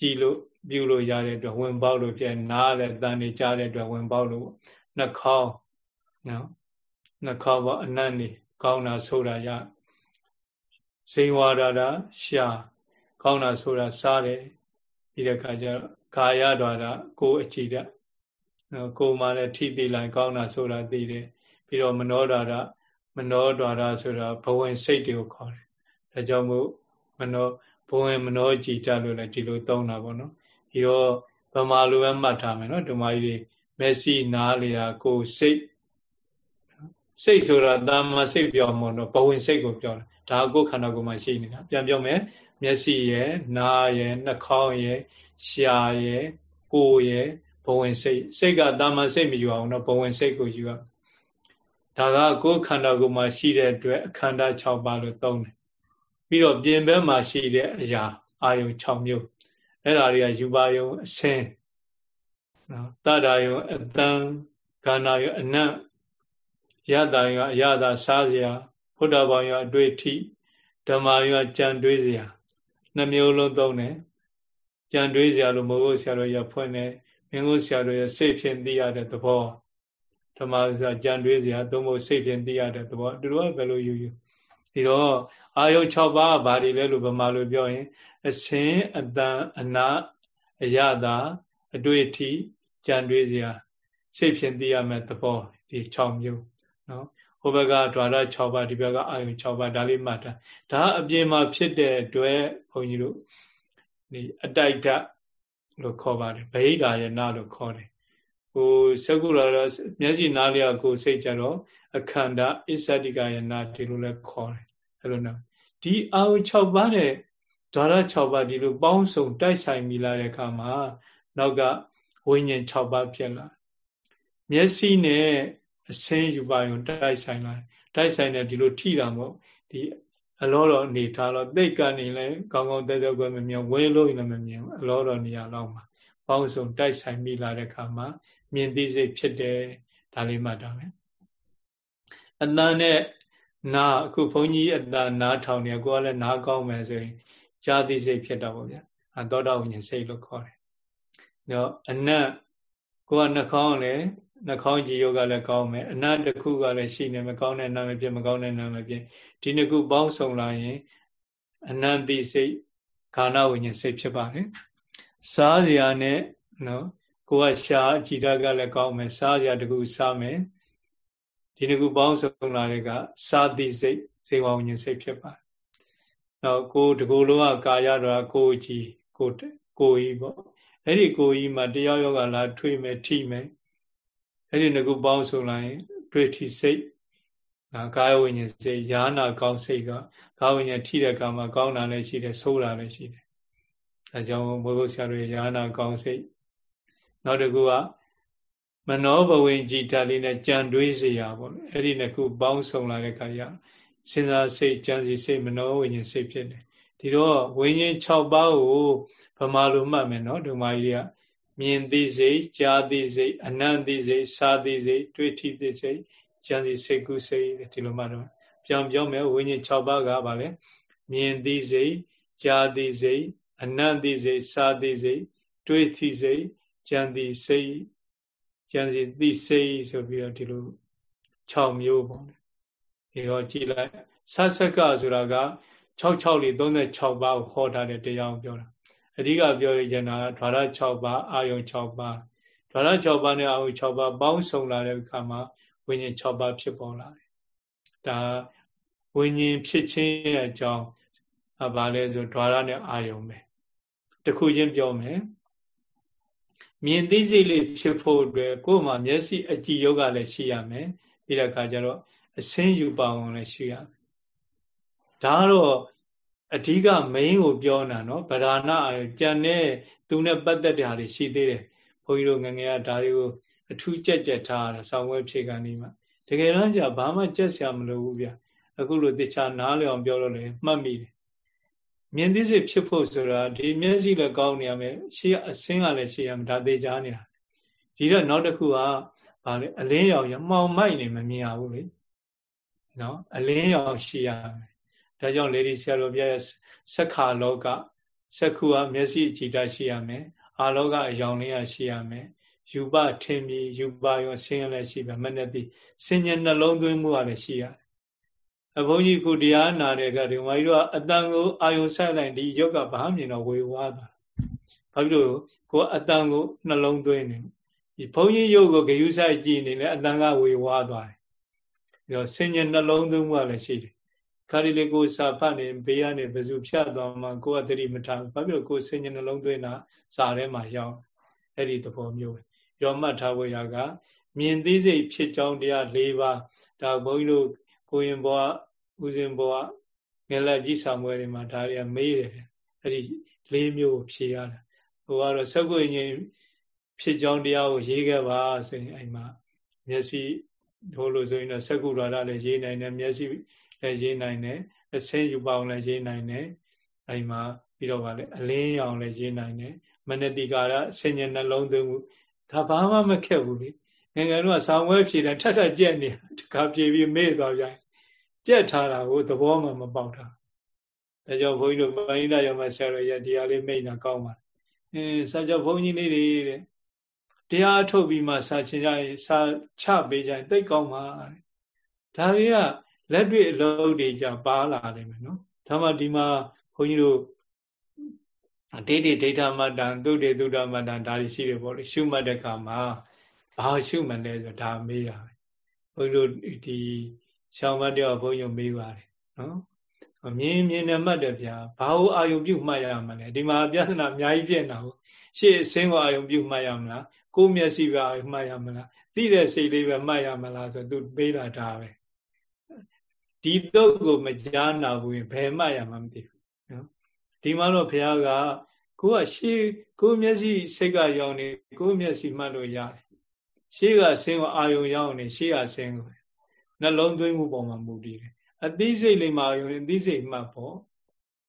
ကြည်လို့ပြုလို့ရတဲ့အတွက်ဝင်ပေါက်လို့ဖြစ်နားလည်းတန်နေကြားတဲ့အတွက်ဝင်ပေါက်လို့ပေါ့နှာခေါင်းနော်နှာခေါင်းပေါ့အနံ့နေကောင်းတာဆိုတာရစိန်ဝါဒတာရှာကောင်းတာဆိုတာစားတယ်ပြီးတဲ့အခါကျတော့ကာယတော်တာကိုယ်အကြည့်တဲ့နော် ကိုယ်မှလည်းထိသိလိုက်ကောင်းတာဆိုတာသိတယ်ပြီးတော့မနောဒတာမနောဒတာဆိုတာဘဝင်စိတ်တွေကိုခေါ်တယ်ဒါကြောင့်မို့မနောဘဝင်မနောကြည်တလို့လည်းဒီလိုသုံးတာပေါ့နော်ဒီတော့ဗမာလိုပဲမှတ်ထားမယ်နော်ဓမ္မကြီးတွေမက်ဆီနားလေတာကိုစိတ်စိတ်ဆိုတာတာမစိတ်ပြောမှာတော့ဘဝင်စိတ်ကိုပြောတာဒါကိုခန္ဓာကိုယ်မှာရှိနေတာပြန်ပြောမယ်မျက်စိရယ်နားရယ်နှာခေါင်းရယ်ရှားရယ်ကိုယ်ရယ် ဘဝင်စိတ်စိတ်ကတာမစိတ်မယူအောင်တော့ဘဝင်စိတ်ကိုယူရဒါကကိုယ်ခန္ဓာကိုယ်မှာရှိတဲ့အတွက်အခန္ဓာ6ပါးလို့သုံးတယ်ပြီးတော့ပြင်ဘက်မှာရှိတဲ့အရာအာယုံ6မျိုးအဲ့ဒါတွေကယူပါယုံအစင်းနော်တတယုံအတန်ခန္ဓာယုံအနတ်ရတာယုံအရသာစားစရာဘုဒ္ဓဘာယုံအတွေ့အထိဓမ္မယုံကြံတွေးစရာနှမျိုးလုံးသုံးတယ်ကြံတွေးစရာလို့မဟုတ်ဆရာတော်ရဖွင့်တယ် မင်းကိုဆရာတော်ရစိတ်ဖြင့်သိရတဲ့သဘောဓမ္မစာကြံတွေးစရာသုံးဖို့စိတ်ဖြင့်သိရတဲ့သဘောသူတို့ကဘယ်လိုယူယူဒီတော့အာယု6ပါးဘာတွေလဲလို့ဗမာလိုပြောရင် အစင်းအတန်အနာအယတာအတွေ့အထိကြံတွေးစရာစိတ်ဖြင့်သိရမယ့်သဘောဒီ6မျိုးနော်ဟိုဘက်ကဓာရ6ပါးဒီဘက်ကအာယု6ပါးဒါလေးမှတ်တာဒါအပြင်မှာဖြစ်တဲ့အတွက်ဘုန်းကြီးတို့ဒီအတိုက်ဓာတ် လို့ခေါ်ပါတယ်ဗဟိတာယနာလို့ခေါ်တယ်ဟိုသကုရတော့မျက်စိနားလျာကိုစိတ်ကြတော့အခန္ဓာအစ္ဆတိကယနာဒီလိုလဲခေါ်တယ်အဲ့လိုနော်ဒီအာယု6ပါးတဲ့ဓာရ6ပါးဒီလိုပေါင်းစုံတိုက်ဆိုင်မိလာတဲ့အခါမှာနောက်ကဝိညာဉ်6ပါးဖြစ်လာမျက်စိနဲ့အစင်းယူပါယုံတိုက်ဆိုင်လာတိုက်ဆိုင်တဲ့ဒီလိုထိတာမဟုတ်ဒီ အလောတော်အနေထားတော့သိတ်ကနေလဲကောင်းကောင်းတက်တက်ကွယ်မမြင်ဝင်းလို့လည်းမမြင်အလောတော်နေရာလောက်မှာပေါင်းစုံတိုက်ဆိုင်မိလာတဲ့အခါမှာမြင်သိစိတ်ဖြစ်တယ်ဒါလေးမှတ်တာပဲအတန်နဲ့နာအခုဘုန်းကြီးအတန်နားထောင်နေကိုကလည်းနားကောင်းမယ်ဆိုရင်ဇာတိစိတ်ဖြစ်တော့ဗောဗျာအသောတာဝိညာဉ်စိတ်လို့ခေါ်တယ်။တော့အနတ်ကိုကနှာခေါင်းလည်း နှာခေါင်းကြည်ယောကလည်းကောင်းမယ်အနတ်တစ်ခုကလည်းရှိနေမကောင်းတဲ့နာမဖြစ်မကောင်းတဲ့နာမဖြစ်ဒီနှစ်ခုပေါင်းစုံလာရင်အနန္တိစိတ်ခန္ဓာဝိညာဉ်စိတ်ဖြစ်ပါတယ်။စားစရာနဲ့နော်ကိုကရှားကြည်ဓာတ်ကလည်းကောင်းမယ်စားစရာတခုစားမယ်ဒီနှစ်ခုပေါင်းစုံလာတဲ့ကစာတိစိတ်စေဝဝဉ္စိတ်ဖြစ်ပါတယ်။နောက်ကိုတကူလုံးကကာယတော်ကိုကြီးကိုကိုကြီးပေါ့။အဲ့ဒီကိုကြီးမှာတရားယောဂလာထွေးမယ်ထိမယ်။ အဲ့ဒီနှစ်ခုပေါင်းစုံလာရင်တွေ့ထိစိတ်နာကာယဝိညာဉ်စိတ်ယာနာကောင်းစိတ်ကကာဝိညာဉ်ထိတဲ့ကံမှာကောင်းတာလည်းရှိတယ်ဆိုးတာလည်းရှိတယ်။အဲကြောင့်ဘုရားဆရာတို့ယာနာကောင်းစိတ်နောက်တစ်ခုကမနောဘဝင်ကြည်ဓာတ်လေးနဲ့ကြံတွေးစေရပေါ့လေအဲ့ဒီနှစ်ခုပေါင်းစုံလာတဲ့ခါကျစဉ်းစားစိတ်ကြံစီစိတ်မနောဝိညာဉ်စိတ်ဖြစ်တယ်ဒီတော့ဝိညာဉ်6ပါးကိုဗမာလိုမှတ်မယ်နော်ဒုမာကြီးက မြင်သိစိတ်ကြားသိစိတ်အနံ့သိစိတ်စားသိစိတ်တွေ့ထိသိစိတ်ကြံစီစိတ်ကုစိတ်ဒီလိုမှတ်တော့ပြောင်းပြောင်းမယ်ဝိညာဉ်6ပါးကပါလေမြင်သိစိတ်ကြားသိစိတ်အနံ့သိစိတ်စားသိစိတ်တွေ့ထိစိတ်ကြံသိစိတ်ကျန်စီသိစိတ်ဆိုပြီးတော့ဒီလို6မျိုးပေါ့ဒီတော့ကြည်လိုက်ဆတ်ဆက်ကဆိုတာက66လေး36ပါးကိုခေါ်ထားတဲ့တရားကိုပြောတာ အဓိကပြောရချင်တာဓာရ6ပါးအာယုံ6ပါးဓာရ6ပါးနဲ့အာယုံ6ပါးပေါင်းစုံလာတဲ့အခါမှာဝိညာဉ်6ပါးဖြစ်ပေါ်လာတယ်ဒါဝိညာဉ်ဖြစ်ခြင်းရဲ့အကြောင်းဘာလဲဆိုဓာရနဲ့အာယုံပဲတခုချင်းပြောမယ်မြင်သိစိတ်လေးဖြစ်ဖို့အတွက်ကိုယ်မှာမျက်စိအကြည့်ယောဂလည်းရှိရမယ်ပြီးတဲ့အခါကျတော့အစင်းယူပါအောင်လည်းရှိရမယ်ဒါကတော့ အဓိက main ကိုပြောတာနော်ဗราဏကြံတဲ့သူနဲ့ပတ်သက်တဲ့ဟာတွေရှိသေးတယ်ဘုန်းကြီးတို့ငငယ်ကဒါတွေကိုအထူးကြက်ကြက်ထားတာဆောင်းဝဲဖြေကနေမှတကယ်တော့じゃဘာမှကြက်ဆရာမလိုဘူးဗျအခုလိုတခြားနားလည်အောင်ပြောလို့လည်းမှတ်မိတယ်မြင်သိစိတ်ဖြစ်ဖို့ဆိုတာဒီမျက်စိလည်းကောင်းနေရမယ်ရှေ့အစင်းကလည်းရှေ့ရမယ်ဒါသေးချာနေတာဒီတော့နောက်တစ်ခုကဗာလေအလင်းရောင်ရမှောင်မိုက်နေမမြင်ရဘူးလေနော်အလင်းရောင်ရှိရမယ် ဒါကြောင့်လေဒီဆရာတော်ပြရဲ့စက္ခာလောကစက္ခုကမျက်စိကြည်တတ်ရှိရမယ်အာလောကအယောင်လေးရရှိရမယ်ယူပထင်ပြီးယူပရောဆင်းရဲလည်းရှိပါမနဲ့ပြီးစဉ္ညာနှလုံးသွင်းမှုကလည်းရှိရတယ်အဘုန်းကြီးခုတရားနာတဲ့ကဒီဝါကြီးတို့ကအတန်ကိုအာယုံဆိုင်လိုက်ဒီယောဂဘာမြင်တော့ဝေဝါးတာဘာဖြစ်လို့ကိုအတန်ကိုနှလုံးသွင်းနေဒီဘုန်းကြီးယုတ်ကိုဂယုဆိုင်ကြည့်နေလေအတန်ကဝေဝါးသွားတယ်ပြီးတော့စဉ္ညာနှလုံးသွင်းမှုကလည်းရှိတယ် ခါရီလေးကိုစာဖတ်နေဘေးကနေဘယ်သူဖြတ်သွားမှကိုယ်ကတတိမထားဘူးဘာဖြစ်လို့ကိုယ်စဉ္ညာနှလုံးသွင်းတာစာထဲမှာရောက်အဲ့ဒီသဘောမျိုးပဲရောမှတ်ထားဖို့ရကမြင်သိစိတ်ဖြစ်ကြောင်းတရား၄ပါးဒါဘုန်းကြီးတို့ကိုရင်ဘောဦးစင်ဘောငယ်လက်ကြီးဆောင်ပွဲတွေမှာဒါတွေကမေးတယ်အဲ့ဒီ၄မျိုးဖြေရတယ်ဟိုကတော့စက်ကိုရင်ဖြစ်ကြောင်းတရားကိုရေးခဲ့ပါဆိုရင်အဲ့မှာမျက်စိတို့လို့ဆိုရင်တော့စက္ကုရတာလည်းရေးနိုင်တယ်မျက်စိ လည်းရေးနိုင်တယ်အစင်းယူပေါင်းလည်းရေးနိုင်တယ်အဲ့မှာပြီးတော့ဗာလေအလင်းရောင်လည်းရေးနိုင်တယ်မနတိကာရဆင်ញနှလုံးသွင်းမှုဒါဘာမှမခက်ဘူးလေငယ်ငယ်တော့ဆောင်းဝဲဖြေတယ်ထထကြက်နေတခါဖြေပြီးမေ့သွားပြန်ကြက်ထားတာကိုသဘောမှမပေါက်တာဒါကြောင့်ဘုန်းကြီးတို့ပဏိဒရောမဆရာတော်ရတရားလေးမိတ်တာကောင်းပါအင်းစာကြောဘုန်းကြီးလေးတွေတဲ့တရားထုတ်ပြီးမှစာချင်ကြရင်စာချပေးကြရင်သိကောင်းပါတဲ့ဒါတွေက လက်တွေ့အလုပ်တွေကြပါလာတယ်မယ်နော်ဒါမှဒီမှာဘုန်းကြီးတို့ဒိဋ္ဌိဒိဋ္ဌမတ္တံသုတေသုဒ္ဓမတ္တံဒါရှိတယ်ပေါ့လေရှုမှတ်တဲ့အခါမှာဘာရှုမှတ်လဲဆိုဒါမေးတာပဲဘုန်းကြီးတို့ဒီရှောင်းမတယောက်ဘုန်းကြီးမေးပါတယ်နော်မြင်မြင်နဲ့မှတ်တယ်ဗျာဘာလို့အာယုံပြုတ်မှတ်ရမလဲဒီမှာပြဿနာအများကြီးဖြစ်နေတာဟုတ်ရှေ့အစင်းကိုအာယုံပြုတ်မှတ်ရမလားကိုယ်မျက်စိပဲအာယုံမှတ်ရမလားသိတဲ့စိတ်လေးပဲမှတ်ရမလားဆိုသူပေးတာဒါပဲ ဒီတော့ကိုမကြားနာဘူးရင်ဘယ်မှတ်ရမှာမသိဘူးနော်ဒီမှာတော့ဘုရားကကိုကရှေးကိုမျက်စိစိတ်ကရောက်နေကိုမျက်စိမှတ်လို့ရတယ်ရှေးကဆင်းကိုအာယုံရောက်နေရှေးကဆင်းကိုနှလုံးသွင်းမှုပေါ်မှာမူတည်တယ်အသိစိတ်လေးမှာယုံအသိစိတ်မှတ်ဖို့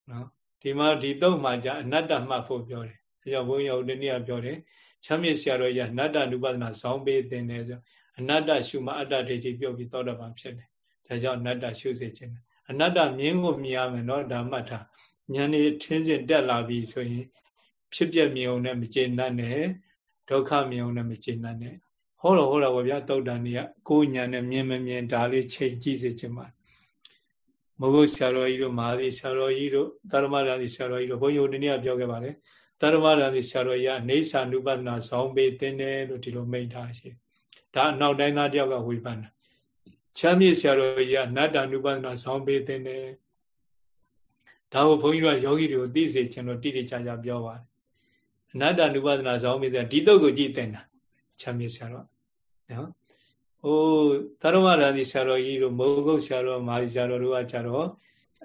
နော်ဒီမှာဒီတော့မှじゃအနတ္တမှတ်ဖို့ပြောတယ်အဲကြောင့်ဘုန်းကြီးတို့ဒီနေ့ကပြောတယ်ချမ်းမြေ့ဆရာတော်ကြီးနတ္တနုပဒနာဇောင်းပေးတင်တယ်ဆိုအနတ္တရှုမှအတ္တဒိဋ္ဌိပြုတ်ပြီးသောတာပန်ဖြစ်တယ် ဒါကြောင့်အနတ္တရှုစေခြင်းအနတ္တမြင်ကိုမြင်ရမယ်နော်ဒါမှတ်ထားဉာဏ်นี่ထင်းစင်တက်လာပြီဆိုရင် ဖြစ်ပြမြင်ုံနဲ့မကျေနပ်နဲ့ဒုက္ခမြင်ုံနဲ့မကျေနပ်နဲ့ဟောတော့ဟောတာဗောဗျာတုတ်တန်ကြီးကကိုညာနဲ့မြင်မမြင်ဒါလေးချိန်ကြည့်စေချင်ပါမဟုတ်ဆရာတော်ကြီးတို့မဟာသီဆရာတော်ကြီးတို့သရမရာသီဆရာတော်ကြီးတို့ဘုန်းကြီးတို့ဒီနေ့ကပြောခဲ့ပါတယ်သရမရာသီဆရာတော်ကြီးကနေသာနုပဒနာဇောင်းပေးတင်တယ်လို့ဒီလိုမိန့်ထားရှိဒါအနောက်တိုင်းသားတယောက်ကဝေဖန်တာ ချမ်းမြေဆရာတော်ကြီးကနတ္တနုပဒနာဇောင်းပေးတင်တယ်ဒါကိုဘုန်းကြီးတို့ကယောဂီတွေကိုသိစေချင်လို့တိတိကျကျပြောပါတယ်အနတ္တနုပဒနာဇောင်းပေးတဲ့ဒီတော့ကိုကြည့်တင်တာချမ်းမြေဆရာတော်နော်ဟိုသရမရာသီဆရာတော်ကြီးတို့မိုးကုတ်ဆရာတော်မာသီဆရာတော်တို့ကကြတော့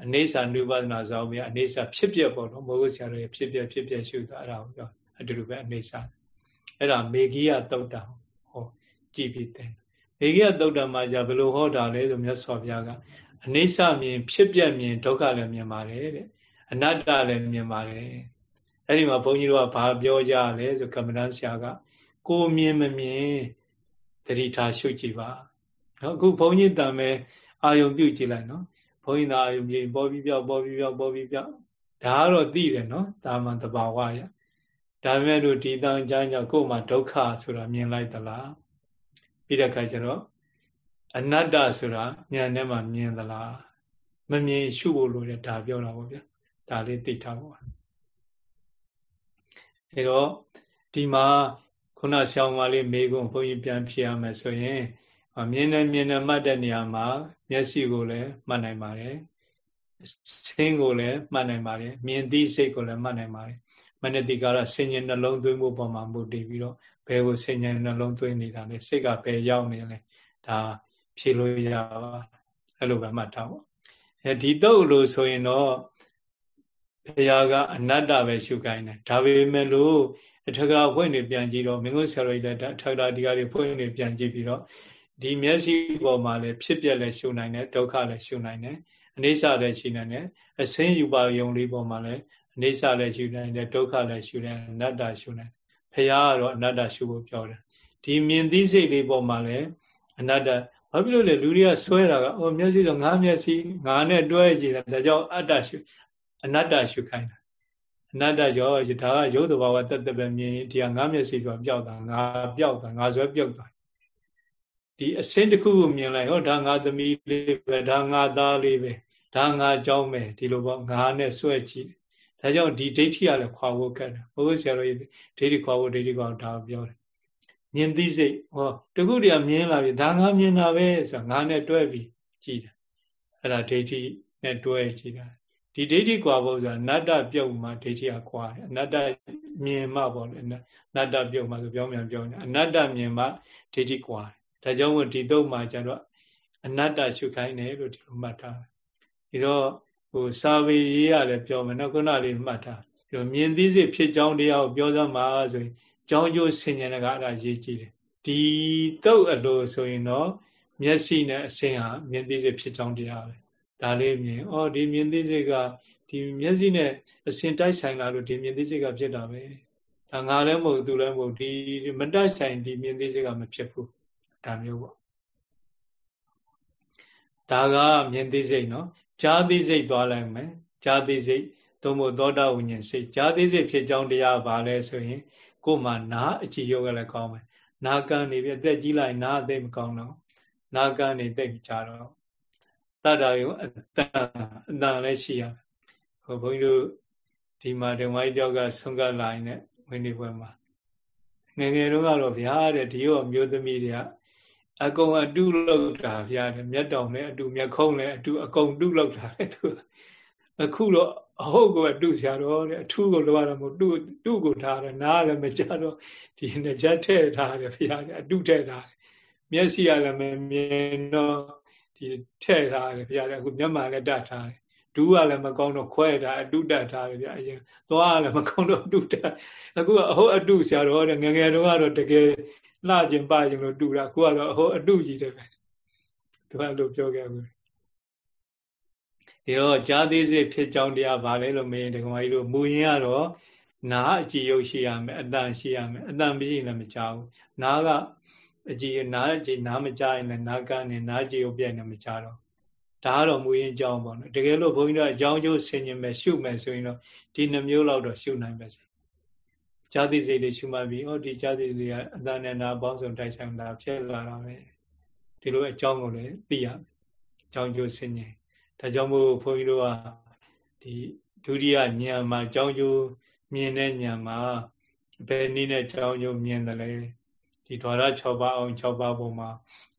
အနေစာနုပဒနာဇောင်းပြအနေစာဖြစ်ပြပေါ့နော်မိုးကုတ်ဆရာတော်ရဲ့ဖြစ်ပြဖြစ်ပြရှုတာအဲ့ဒါကိုပြောအတူတူပဲအနေစာအဲ့ဒါမေဂိယတုတ်တာဟောကြည်ပြီးတယ် မေဂိယတုတ်တာမှာじゃဘယ်လိုဟောတာလဲဆိုမြတ်စွာဘုရားကအနေစာမြင်ဖြစ်ပြမြင်ဒုက္ခလည်းမြင်ပါတယ်တဲ့အနတ္တလည်းမြင်ပါတယ်အဲ့ဒီမှာဘုန်းကြီးတို့ကဘာပြောကြလဲဆိုကမ္မဋ္ဌာန်းဆရာက ကိုမြင်မမြင်တတိထားရှုကြည့်ပါနော်အခုဘုန်းကြီးတံမဲ့အာယုံပြုတ်ကြည့်လိုက်နော်ဘုန်းကြီးသာအာယုံပြုတ်ပေါ်ပြီးပြောက်ပေါ်ပြီးပြောက်ပေါ်ပြီးပြောက်ဒါကတော့သိတယ်နော်ဒါမှသဘာဝရဒါပေမဲ့လို့ဒီတန်ကြမ်းကြောင့်ကိုယ်မှာဒုက္ခဆိုတာမြင်လိုက်သလား ပြီးတဲ့အခါကျတော့အနတ္တဆိုတာဉာဏ်ထဲမှာမြင်သလားမမြင်ရှုဖို့လိုတယ်ဒါပြောတာပေါ့ဗျာဒါလေးသိထားပါအဲတော့ဒီမှာခုနဆောင်းပါလေးမေကုံဘုန်းကြီးပြန်ဖြေရမယ်ဆိုရင်မြင်နေမြင်နေမှတ်တဲ့နေရာမှာမျက်စိကိုလည်းမှတ်နိုင်ပါတယ်ဆင်းကိုလည်းမှတ်နိုင်ပါတယ်မြင်သိစိတ်ကိုလည်းမှတ်နိုင်ပါတယ်မနတိကာရဆင်ញင်နှလုံးသွင်းမှုပေါ်မှာမူတည်ပြီးတော့ ဘယ်ကိုဆင်ញင်နှလုံးသွင်းနေတာလဲစိတ်ကဘယ်ရောက်နေလဲဒါဖြေလို့ရပါအဲ့လိုပဲမှတ်ထားပါအဲဒီတော့လို့ဆိုရင်တော့ဘုရားကအနတ္တပဲရှုခိုင်းတယ်ဒါပေမဲ့လို့အထက်ကဖွင့်နေပြန်ကြည့်တော့မင်းတို့ဆရာတော်ကြီးလည်းအထက်ကဒီကတွေဖွင့်နေပြန်ကြည့်ပြီးတော့ဒီမျက်စိပေါ်မှာလည်းဖြစ်ပြက်လည်းရှုနိုင်တယ်ဒုက္ခလည်းရှုနိုင်တယ်အနေစာလည်းရှိနိုင်တယ်အစင်းယူပါယုံလေးပေါ်မှာလည်းအနေစာလည်းရှုနိုင်တယ်ဒုက္ခလည်းရှုနိုင်အနတ္တရှုနိုင် ဘုရားကတော့အနတ္တရှုဖို့ပြောတယ်ဒီမြင်သိစိတ်လေးပေါ်မှာလည်းအနတ္တဘာဖြစ်လို့လဲလူတွေကဆွဲတာကအော်မျက်စိတော့ငါးမျက်စိငါနဲ့တွဲကြည့်တယ်ဒါကြောင့်အတ္တရှုအနတ္တရှုခိုင်းတာအနတ္တရောဒါကရုပ်တဘာဝတတ်တပဲမြင်ဒီကငါးမျက်စိဆိုတာပျောက်တာငါပျောက်တာငါဆွဲပျောက်တာဒီအစင်းတစ်ခုကိုမြင်လိုက်ဟောဒါငါသမီးလေးပဲဒါငါသားလေးပဲဒါငါเจ้าမယ်ဒီလိုပေါ့ငါနဲ့ဆွဲကြည့် ဒါကြောင့်ဒီဒိဋ္ဌိကလည်းခွာဖို့ကတ်တယ်ဘုရားဆရာတော်ကြီးဒိဋ္ဌိခွာဖို့ဒိဋ္ဌိခွာဒါပြောတယ်မြင်သိစိတ်ဟောတခုတည်းကမြင်လာပြီဒါငါမြင်တာပဲဆိုငါနဲ့တွဲပြီးကြည့်တယ်အဲ့ဒါဒိဋ္ဌိနဲ့တွဲကြည့်တာဒီဒိဋ္ဌိကွာဖို့ဆိုတာနတ္တပြုတ်မှဒိဋ္ဌိကကွာတယ်အနတ္တမြင်မှပေါ့လေနတ္တပြုတ်မှဆိုပြောမြန်ပြောနေအနတ္တမြင်မှဒိဋ္ဌိကွာတယ်ဒါကြောင့်မို့ဒီတော့မှကျတော့အနတ္တရှုခိုင်းတယ်လို့ဒီလိုမှတ်ထားတယ်ဒါတော့ ဟိုစာပေရေးရလည်းပြောမယ်နော်ခုနလေးမှတ်ထားဒီမြင်သိစိတ်ဖြစ်ကြောင်းတရားကိုပြောစမ်းပါဆိုရင်ကြောင်းကျိုးဆင်ញင်ကအဲ့ဒါရေးကြည့်တယ်ဒီတုတ်အလိုဆိုရင်တော့မျက်စိနဲ့အစင်ဟာမြင်သိစိတ်ဖြစ်ကြောင်းတရားပဲဒါလေးမြင်ဩဒီမြင်သိစိတ်ကဒီမျက်စိနဲ့အစင်တိုက်ဆိုင်လာလို့ဒီမြင်သိစိတ်ကဖြစ်တာပဲဒါငါလည်းမဟုတ်သူလည်းမဟုတ်ဒီမတိုက်ဆိုင်ဒီမြင်သိစိတ်ကမဖြစ်ဘူးဒါမျိုးပေါ့ဒါကမြင်သိစိတ်နော် ကြားသိစိတ်သွားလိုက်မယ်ကြားသိစိတ်သို့မဟုတ်သောတာဝိညာဉ်စိတ်ကြားသိစိတ်ဖြစ်ကြောင်းတရားပါလဲဆိုရင်ကိုယ်မှာနားအကြည့်ရုပ်ကလည်းကောင်းမယ်နာကန်နေပြီအသက်ကြီးလိုက်နားအသိမကောင်းတော့နာကန်နေသိကြတော့တတ္တာယုအတန်အတန်လည်းရှိရဟိုဘုန်းကြီးတို့ဒီမှာဓမ္မကြီးတယောက်ကဆုံးကလာရင်နဲ့ဝိနည်းပွဲမှာငငယ်တော့ကတော့ဗျာတဲ့ဒီရောမျိုးသမီးတွေက အကုန်အတုလောက်တာဗျာတဲ့မျက်တောင်နဲ့အတုမျက်ခုံးနဲ့အတုအကုန်တုလောက်တာတဲ့သူအခုတော့အဟုတ်ကိုအတုဆရာတော်တဲ့အထူးကိုလိုရတော့မဟုတ်တုတုကိုထားတယ်နားလည်းမကြတော့ဒီနှစ်ချက်ထည့်ထားတယ်ဗျာအတုထည့်ထားတယ်မျက်စိကလည်းမမြင်တော့ဒီထည့်ထားတယ်ဗျာအခုမျက်မှန်လည်းတတ်ထားတယ် ဒူးကလည်းမကောင်းတော့ခွဲတာအတုတတ်ထားတယ်ဗျာအရင်သွားကလည်းမကောင်းတော့အတုတတ်အခုကအဟုတ်အတုဆရာတော်တဲ့ငငယ်တုန်းကတော့တကယ်လှခြင်းပါခြင်းလို့တူတာအခုကတော့အဟုတ်အတုကြီးတယ်ပဲသူကလို့ပြောခဲ့ဘူးဒီတော့ဈာတိစိတ်ဖြစ်ကြောင်းတရားဗာလဲလို့မေးရင်ဒကမကြီးတို့မူရင်းကတော့နာအကြည်ရုပ်ရှိရမယ်အတန်ရှိရမယ်အတန်မရှိရင်လည်းမကြောက်ဘူးနာကအကြည်နာအကြည်နာမကြရင်လည်းနာကနေနာကြည်ရုပ်ပြည့်နေမကြတော့ ဒါကတော့မူရင်းကြောင်းပေါ့နော်တကယ်လို့ဘုန်းကြီးတို့အကြောင်းကျိုးဆင်ញင်မယ်ရှုမယ်ဆိုရင်တော့ဒီနှမျိုးလောက်တော့ရှုနိုင်ပါစေဈာတိစိတ်တွေရှုမှတ်ပြီးဟောဒီဈာတိစိတ်ကအတန်နဲ့နာပေါင်းစုံတိုက်ဆိုင်တာဖြစ်လာတာပဲဒီလိုအကြောင်းကိုလည်းသိရမယ်အကြောင်းကျိုးဆင်ញင်ဒါကြောင့်မို့ဘုန်းကြီးတို့ကဒီဒုတိယဉာဏ်မှာအကြောင်းကျိုးမြင်တဲ့ဉာဏ်မှာဘယ်နည်းနဲ့အကြောင်းကျိုးမြင်တယ်လဲဒီဓဝရ6ပါးအောင်6ပါးပုံမှာ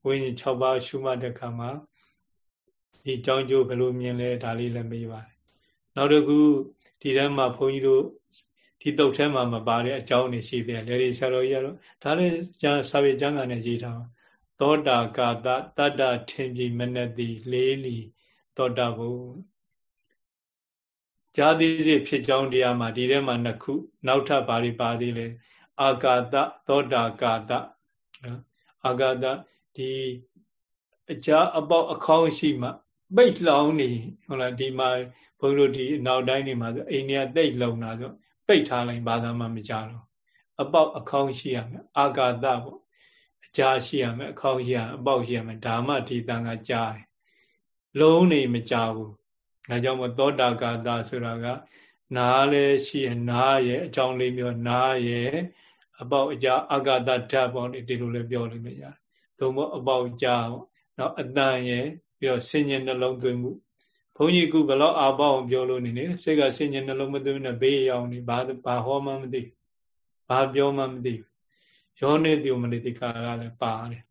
ဝိညာဉ်6ပါးရှုမှတ်တဲ့အခါမှာ ဒီအကြောင်းကျိုးဘယ်လိုမြင်လဲဒါလေးလည်းမေးပါတယ်နောက်တစ်ခုဒီထဲမှာဘုန်းကြီးတို့ဒီတုတ်ထဲမှာမပါတဲ့အကြောင်းတွေရှိပြန်လေဒီဆရာတော်ကြီးကတော့ဒါလည်းကျမ်းစာပေကျမ်းဂန်နဲ့ရေးထားသောတာကာတတတ္တထင်ပြီမနတိလေးလီသောတာဘုဇာတိစိဖြစ်ကြောင်းတရားမှာဒီထဲမှာနှစ်ခု နောက်ထပ်ပါဠိပါသေးလေအာကာတသောတာကာတအာကာတဒီအကြာအပေါက်အခေါင်းရှိမှ ပိတ်လောင်နေဟုတ်လားဒီမှာဘုန်းကြီးတို့ဒီနောက်တိုင်းနေမှာဆိုအိန္ဒိယတိတ်လုံတာဆိုပိတ်ထားလိုက်ဘာသာမှမကြတော့အပေါက်အခေါင်းရှိရမယ်အာကာသပေါ့အကြာရှိရမယ်အခေါင်းရှိရအပေါက်ရှိရမယ်ဒါမှဒီတန်ကကြားတယ်လုံးနေမကြဘူးဒါကြောင့်မို့သောတာကာသဆိုတာက နားလည်းရှိရနားရဲ့အကြောင်းလေးမျိုးနားရဲ့အပေါက်အကြာအာကာသဓာတ်ပေါ့ဒီလိုလည်းပြောလို့မရတယ်သို့မဟုတ်အပေါက်ကြာပေါ့နော်အတန်ရဲ့ ပြီးတော့ဆင်ញင်နှလုံးသွင်းမှုဘုန်းကြီးကဘလောက်အာပေါအောင်ပြောလို့နေနေစိတ်ကဆင်ញင်နှလုံးမသွင်းနဲ့ဘေးရောက်နေဘာဘာဟောမှမသိဘာပြောမှမသိရောနေတိမလေးတိကာကလည်းပါတယ်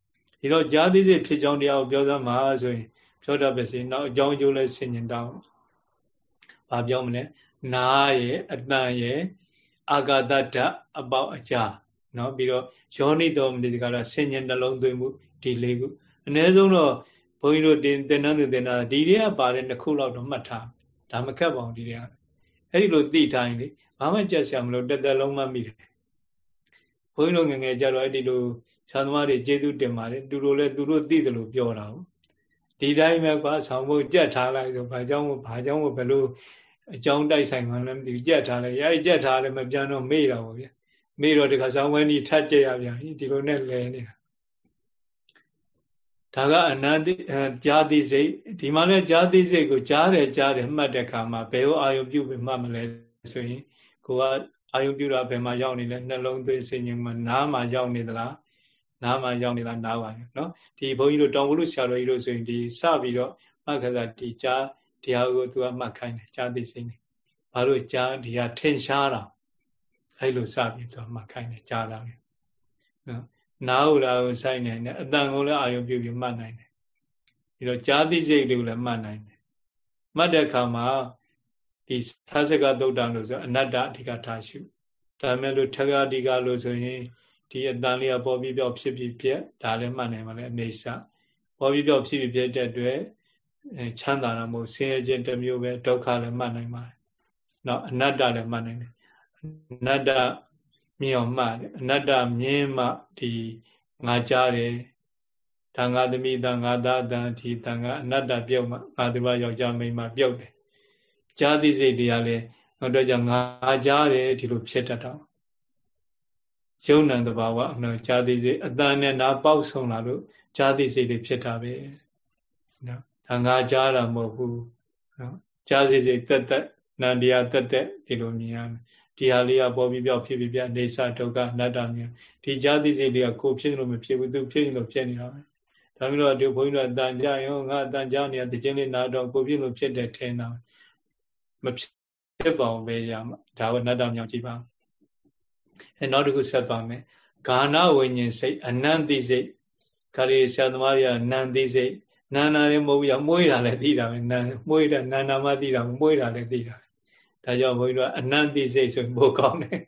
ဒီတော့ဈာတိစိတ်ဖြစ်ကြောင်းတရားကိုပြောစမ်းပါဆိုရင်ပြောတတ်ပါစေနောက်အကြောင်းအကျိုးလဲဆင်ញင်တောင်းဘာပြောမလဲနာရဲ့အတန်ရဲ့အာဂတတအပေါအကြနော်ပြီးတော့ယောနိတော်မတိကတာဆင်ញင်နှလုံးသွင်းမှုဒီလေးခုအ ਨੇ ဆုံးတော့ န်းကြီးတို့တင်တင်နှန်းသူတင်တာဒီတွေကပါတဲ့တစ်ခုလောက်တော့မှတ်ထားဒါမခက်ပါဘူးဒီတွေကအဲ့ဒီလိုသိထားရင်လေဘာမှကြက်ဆရာမလို့တက်တက်လုံးမှမိတယ်ဘုန်းကြီးတို့ငငယ်ကြတော့အဲ့ဒီလိုဆရာသမားတွေကျေးဇူးတင်ပါတယ်သူတို့လည်းသူတို့သိတယ်လို့ပြောတာဟုတ်ဒီတိုင်းပဲကွာဆောင်းဖို့ကြက်ထားလိုက်ဆိုဘာကြောင့်ဘာကြောင့်ဘယ်လိုအကြောင်းတိုက်ဆိုင်မှလည်းမသိဘူးကြက်ထားလိုက်ရိုက်ကြက်ထားလည်းမပြန်တော့မေ့တာပေါ့ဗျာမေ့တော့ဒီခါဆောင်းဝဲနီထတ်ကြက်ရပြန်ဒီလိုနဲ့လဲနေတာ ဒါကအနန္တဂျာတိစိတ်ဒီမှာလည်းဂျာတိစိတ်ကိုကြားတယ်ကြားတယ်မှတ်တဲ့အခါမှာဘယ်ကိုအာယုံပြုပြီးမှတ်မလဲဆိုရင်ကိုကအာယုံပြုတာဘယ်မှာရောက်နေလဲနှလုံးသွင်းစဉ်းဉာဏ်မှာနားမှာရောက်နေသလားနားမှာရောက်နေလားနားပါရဲ့နော်ဒီဘုန်းကြီးတို့တောင်ဝလူဆရာတော်ကြီးတို့ဆိုရင်ဒီစပြီးတော့မှတ်ခါကဒီကြားတရားကိုသူကမှတ်ခိုင်းတယ်ကြားသိစိတ်နဲ့ဘာလို့ကြားဒီဟာထင်ရှားတာအဲ့လိုစပြီးတော့မှတ်ခိုင်းတယ်ကြားလာတယ်နော် နားဟုလာကိုဆိုင်နိုင်တယ်အတန်ကိုလည်းအာယုပြုပြီးမှတ်နိုင်တယ်ပြီးတော့ကြာတိစိတ်တွေကိုလည်းမှတ်နိုင်တယ်မှတ်တဲ့အခါမှာဒီသာစကသုတ်တံလို့ဆိုအနတ္တအဓိကထားရှုဒါမဲ့လို့ထဂအဓိကလို့ဆိုရင်ဒီအတန်လေးကပေါ်ပြီးပြောက်ဖြစ်ပြီးပြက်ဒါလည်းမှတ်နိုင်ပါလေအနေစာပေါ်ပြီးပြောက်ဖြစ်ပြီးပြက်တဲ့အတွက်ချမ်းသာတာမဟုတ်ဆင်းရဲခြင်းတစ်မျိုးပဲဒုက္ခလည်းမှတ်နိုင်ပါတယ်။နောက်အနတ္တလည်းမှတ်နိုင်တယ်။အနတ္တ မြင်အောင်မှတ်တယ်အနတ္တမြင်မှဒီငါကြားတယ်ဒါငါသမီးသားငါသားတန်ဒီတန်ကအနတ္တပြုတ်မှငါသူမယောက်ျားမိန်းမပြုတ်တယ်ကြားသိစိတ်တရားလဲနောက်တော့ကြောင့်ငါကြားတယ်ဒီလိုဖြစ်တတ်တော့ယုံနံတဘာဝအနော်ကြားသိစိတ်အတန်နဲ့နားပေါက်ဆုံးလာလို့ကြားသိစိတ်တွေဖြစ်တာပဲနော်ဒါငါကြားတာမဟုတ်ဘူးနော်ကြားသိစိတ်တက်တက်နန္တရားတက်တက်ဒီလိုမြင်ရမယ် ဒီဟာလေးကပေါ်ပြီးပြောက်ဖြစ်ပြီးပြနေစာဒုက္ခအနတ္တမြင်ဒီဈာတိစိတ်လေးကကိုဖြစ်လို့မဖြစ်ဘူးသူဖြစ်ရင်လို့ဖြစ်နေတာပဲဒါမျိုးတော့ဒီဘုန်းကြီးတို့အတန်ကြရောငါအတန်ကြနေတာဒီချင်းလေးနာတော့ကိုဖြစ်လို့ဖြစ်တယ်ထင်တာမဖြစ်ပါဘူးပဲရမှာဒါကအနတ္တမြောင်ကြည့်ပါအဲနောက်တစ်ခုဆက်ပါမယ်ဂာနဝိညာဉ်စိတ်အနန္တိစိတ်ခရီးဆရာသမားတွေကနန္တိစိတ်နာနာလည်းမဟုတ်ဘူးရမွေးတာလည်းသိတာပဲနာမွေးတာနာနာမှသိတာမွေးတာလည်းသိတာ ဒါကြောင့်ဘုန်းကြီးတို့ကအနန္တိစိတ်ဆိုပိုကောင်းတယ်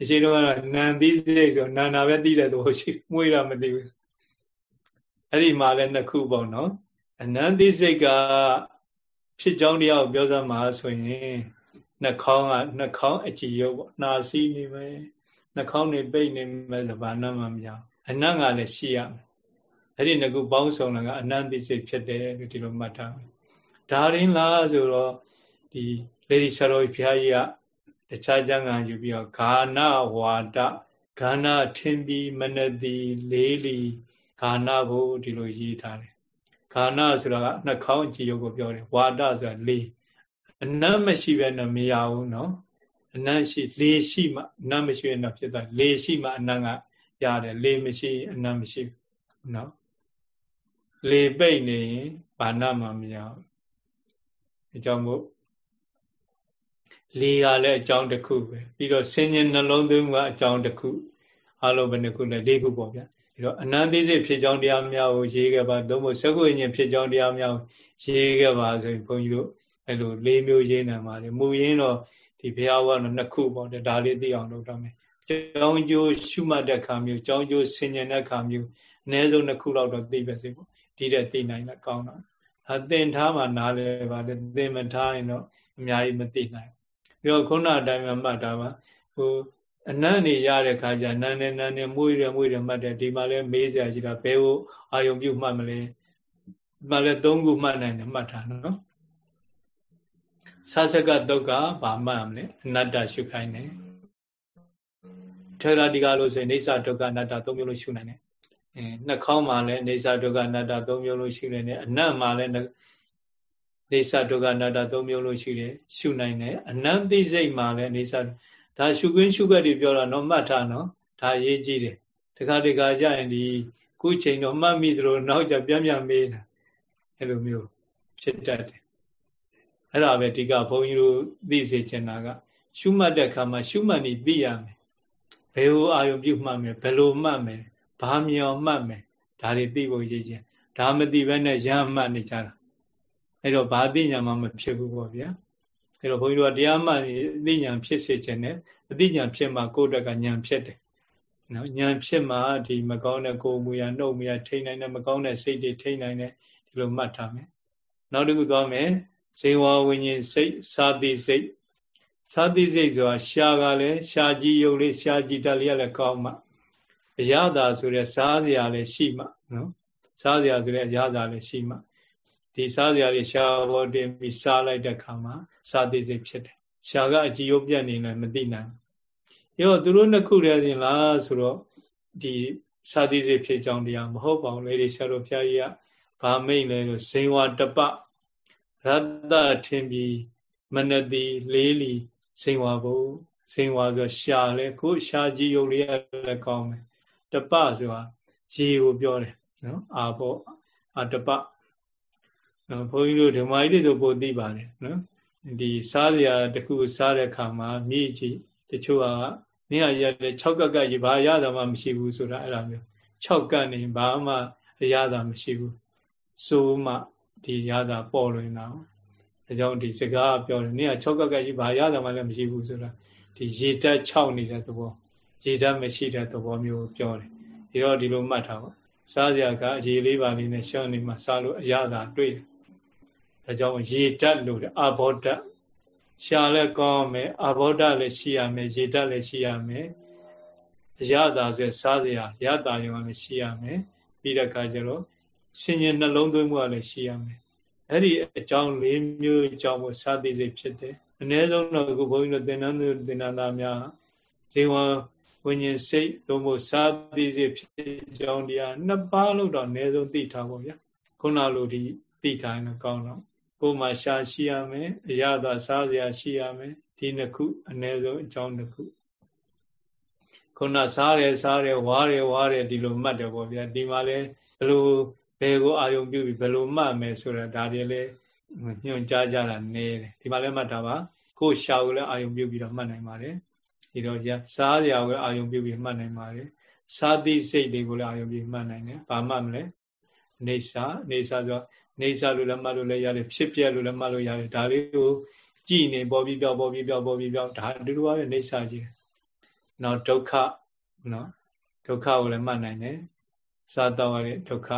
အရှိတော့ကတော့နန္တိစိတ်ဆိုနာနာပဲသိတဲ့သဘောရှိမွေးတာမသိဘူးအဲ့ဒီမှာလည်းနှစ်ခုပေါ့နော်အနန္တိစိတ်ကဖြစ်ကြောင်းတရားကိုပြောစမ်းမှာဆိုရင်နှာခေါင်းကနှာခေါင်းအကြည့်ရုပ်ပေါ့နှာစီးနေမယ်နှာခေါင်းနေပိတ်နေမယ်ဆိုဘာမှမမရအနတ်ကလည်းရှိရမယ်အဲ့ဒီနှစ်ခုပေါင်းစုံတာကအနန္တိစိတ်ဖြစ်တယ်လို့ဒီလိုမှတ်ထားမယ်ဒါရင်းလားဆိုတော့ဒီ လေဒီဆရာတော်ဘုရားကြီးကတခြားကျမ်းဂန်ယူပြီးတော့ဂာဏဝါဒဂာဏထင်ပြီးမနတိလေးလီဂာဏဘုဒီလိုရေးထားတယ်ဂာဏဆိုတာကနှာခေါင်းကြည်ရုပ်ကိုပြောတယ်ဝါဒဆိုတာလေးအနတ်မရှိပဲနဲ့မရဘူးနော်အနတ်ရှိလေးရှိမှအနတ်မရှိရင်တော့ဖြစ်သွားလေးရှိမှအနတ်ကရတယ်လေးမရှိအနတ်မရှိနော်လေပိတ်နေရင်ဘာနာမှမရဘူးအကြောင်းမို့ လေကလည်းအကြောင်းတစ်ခုပဲပြီးတော့ဆင်းရဲနှလုံးသွင်းကအကြောင်းတစ်ခုအလုံးဘယ်နှခုလဲ၄ခုပေါ့ဗျာဒီတော့အနန္တိစိတ်ဖြစ်ကြောင်းတရားများကိုရေးခဲ့ပါသို့မဟုတ်သက္ကုဉ္ဉ္ဖြစ်ကြောင်းတရားများကိုရေးခဲ့ပါဆိုရင်ဘုန်းကြီးတို့အဲ့လို၄မျိုးရေးနိုင်ပါလေမူရင်းတော့ဒီဘုရားကတော့နှစ်ခုပေါ့ဒါလေးသိအောင်လုပ်တော့မယ်ကြောင်းကျိုးရှုမှတ်တဲ့ခါမျိုးကြောင်းကျိုးဆင်ញင်တဲ့ခါမျိုးအနည်းဆုံးနှစ်ခုလောက်တော့သိပဲစေပေါ့ဒီတဲ့သိနိုင်တာကောင်းတော့အသင်ထားမှနားလဲပါလေသင်မထားရင်တော့အများကြီးမသိနိုင် ပြီးတော့ခုနအတိုင်းမှမှတ်တာပါဟိုအနတ်နေရတဲ့ခါကျနန်းနေနန်းနေမွေးရမွေးရမှတ်တယ်ဒီမှာလဲမေးစရာရှိတာဘယ်ကိုအာယုံပြုမှတ်မလဲဒီမှာလဲ၃ခုမှတ်နိုင်တယ်မှတ်တာနော်ဆာစကတုတ်ကဘာမှတ်ရမလဲအနတ္တရှုခိုင်းတယ်ထေရတိကလို့ဆိုရင်နေသဒုက္ခအနတ္တ၃မျိုးလို့ရှုနိုင်တယ်အဲနှာခေါင်းမှာလည်းနေသဒုက္ခအနတ္တ၃မျိုးလို့ရှုနိုင်တယ်အနတ်မှာလည်း နေသဒုက္ခအနတ္တ၃မျိုးလို့ရှုတယ်ရှုနိုင်တယ်အနန္တိစိတ်မှာလည်းနေသဒါရှုခွင်းရှုခွက်တွေပြောတာတော့မှတ်ထားနော်ဒါရေးကြည့်တယ်တခါတခါကြရင်ဒီခုချိန်တော့မှတ်မိသလိုနောက်ကြပြန်ပြန်မေးတာအဲ့လိုမျိုးဖြစ်တတ်တယ်အဲ့ဒါပဲဒီကဘုန်းကြီးတို့သိစေချင်တာက ရှုမှတ်တဲ့အခါမှာရှုမှတ်နေသိရမယ်ဘယ်ဟိုအာယုပြုမှတ်မယ်ဘယ်လိုမှတ်မယ်ဘာမြောင်မှတ်မယ်ဒါတွေသိဖို့ရည်ချင်းဒါမသိဘဲနဲ့ရမ်းမှတ်နေကြတာ အဲ့တော့ဘာသိညာမှမဖြစ်ဘူးပေါ့ဗျာအဲ့တော့ဘုန်းကြီးတို့ကတရားမှတ်အသိဉာဏ်ဖြစ်စေခြင်းနဲ့အသိဉာဏ်ဖြစ်မှကိုယ့်အတွက်ကဉာဏ်ဖြစ်တယ်နော်ဉာဏ်ဖြစ်မှဒီမကောင်းတဲ့ကိုယ်မူရနှုတ်မူရထိနိုင်တဲ့မကောင်းတဲ့စိတ်တွေထိနိုင်တဲ့ဒီလိုမှတ်ထားမယ်နောက်တစ်ခုသွားမယ်ဇေဝဝိညာဉ်စိတ်စာတိစိတ်စာတိစိတ်ဆိုတာရှားကလည်းရှားကြည့်ရုပ်လေးရှားကြည့်တတ်လျက်လည်းကောင်းမှအရသာဆိုတဲ့စားစရာလည်းရှိမှနော်စားစရာဆိုတဲ့အရသာလည်းရှိမှ ဒီစားစရာတွေရှားပေါ်တင်ပြီးစားလိုက်တဲ့ခါမှာစာတိစိတ်ဖြစ်တယ်ရှားကအကြည့်ရုပ်ပြတ်နေလည်းမသိနိုင်ရောသူတို့နှစ်ခုတည်းတင်လားဆိုတော့ဒီစာတိစိတ်ဖြစ်ကြောင်းတရားမဟုတ်ပါဘူးလေဒီဆရာတော်ဘုရားကြီးကဗာမိတ်လဲဆိုဇင်ဝတပရတ္တထင်ပြီးမနတိလေးလီဇင်ဝဘုဇင်ဝဆိုရှာလဲကိုရှာကြည့်ရုပ်လေးလည်းကောင်းမယ်တပဆိုတာရေကိုပြောတယ်နော်အာဘောအာတပ နော်ဘုန်းကြီးတို့ဓမ္မကြီးတွေဆိုပိုသိပါတယ်နော်ဒီစားစရာတခုစားတဲ့ခါမှာမြည်ကြည့်တချို့ကနေရာရတဲ့6ကက်ကကြီးဘာရတာမှမရှိဘူးဆိုတာအဲ့လိုမျိုး6ကက်နေဘာမှရတာမရှိဘူးစိုးမှဒီရတာပေါ်လွင်တာဒါကြောင့်ဒီစကားပြောတယ်နေရာ6ကက်ကကြီးဘာရတာမှလည်းမရှိဘူးဆိုတာဒီရေတက်6နေတဲ့သဘောရေတက်မရှိတဲ့သဘောမျိုးပြောတယ်ဒီတော့ဒီလိုမှတ်ထားပါစားစရာကအရေလေးပါလေးနဲ့ရှောင်းနေမှစားလို့အရသာတွေ့တယ် ဒါကြောင့်ရေတက်လို့အဘောဓရှာလည်းကောင်းမယ်အဘောဓလည်းရှိရမယ်ရေတက်လည်းရှိရမယ်အရသာဆိုစားစရာရတာရောလည်းရှိရမယ်ပြီးတဲ့အခါကျတော့ရှင်ရင်နှလုံးသွင်းမှုကလည်းရှိရမယ်အဲ့ဒီအကြောင်း၄မျိုးအကြောင်းကိုစာသိစိတ်ဖြစ်တယ်အ ਨੇ ဆုံးတော့အခုဘုန်းကြီးတို့သင်္นานသူသင်္นานသားများဇေဝဝိညာဉ်စိတ်တို့မို့စာသိစိတ်ဖြစ်ကြောင်းတရားနှစ်ပါးလို့တော့အ ਨੇ ဆုံးသိထားပါဗျာခုနလိုဒီသိထားရင်ကောင်းတော့ ကိုယ်မှာရှာရှိရမယ်အရသာစားစရာရှိရမယ်ဒီနှစ်ခုအ ਨੇ ဆုံးအကြောင်းတစ်ခုခုနစားတယ်စားတယ်ဝါးတယ်ဝါးတယ်ဒီလိုမှတ်တယ်ပေါ့ဗျာဒီမှာလဲဘယ်လိုဘယ်ကိုအာယုံပြုပြီးဘယ်လိုမှတ်မယ်ဆိုတာဒါတွေလည်းညွှန်ကြားကြတာနည်းတယ်ဒီမှာလည်းမှတ်တာပါကိုယ်ရှာကိုလည်းအာယုံပြုပြီးတော့မှတ်နိုင်ပါတယ်ဒီတော့ကြာစားစရာကိုအာယုံပြုပြီးမှတ်နိုင်ပါတယ်စားသည့်စိတ်တွေကိုလည်းအာယုံပြုမှတ်နိုင်တယ်ဘာမှမလဲနေစာနေစာဆို နေစာလို့လည်းမှတ်လို့လည်းရတယ်ဖြစ်ပြလို့လည်းမှတ်လို့ရတယ်ဒါလေးကိုကြည်နေပေါ်ပြီးပြောက်ပေါ်ပြီးပြောက်ပေါ်ပြီးပြောက်ဒါအတူတူပါပဲနေစာကြီးနော်ဒုက္ခနော်ဒုက္ခကိုလည်းမှတ်နိုင်တယ်စားတော့ရတဲ့ဒုက္ခ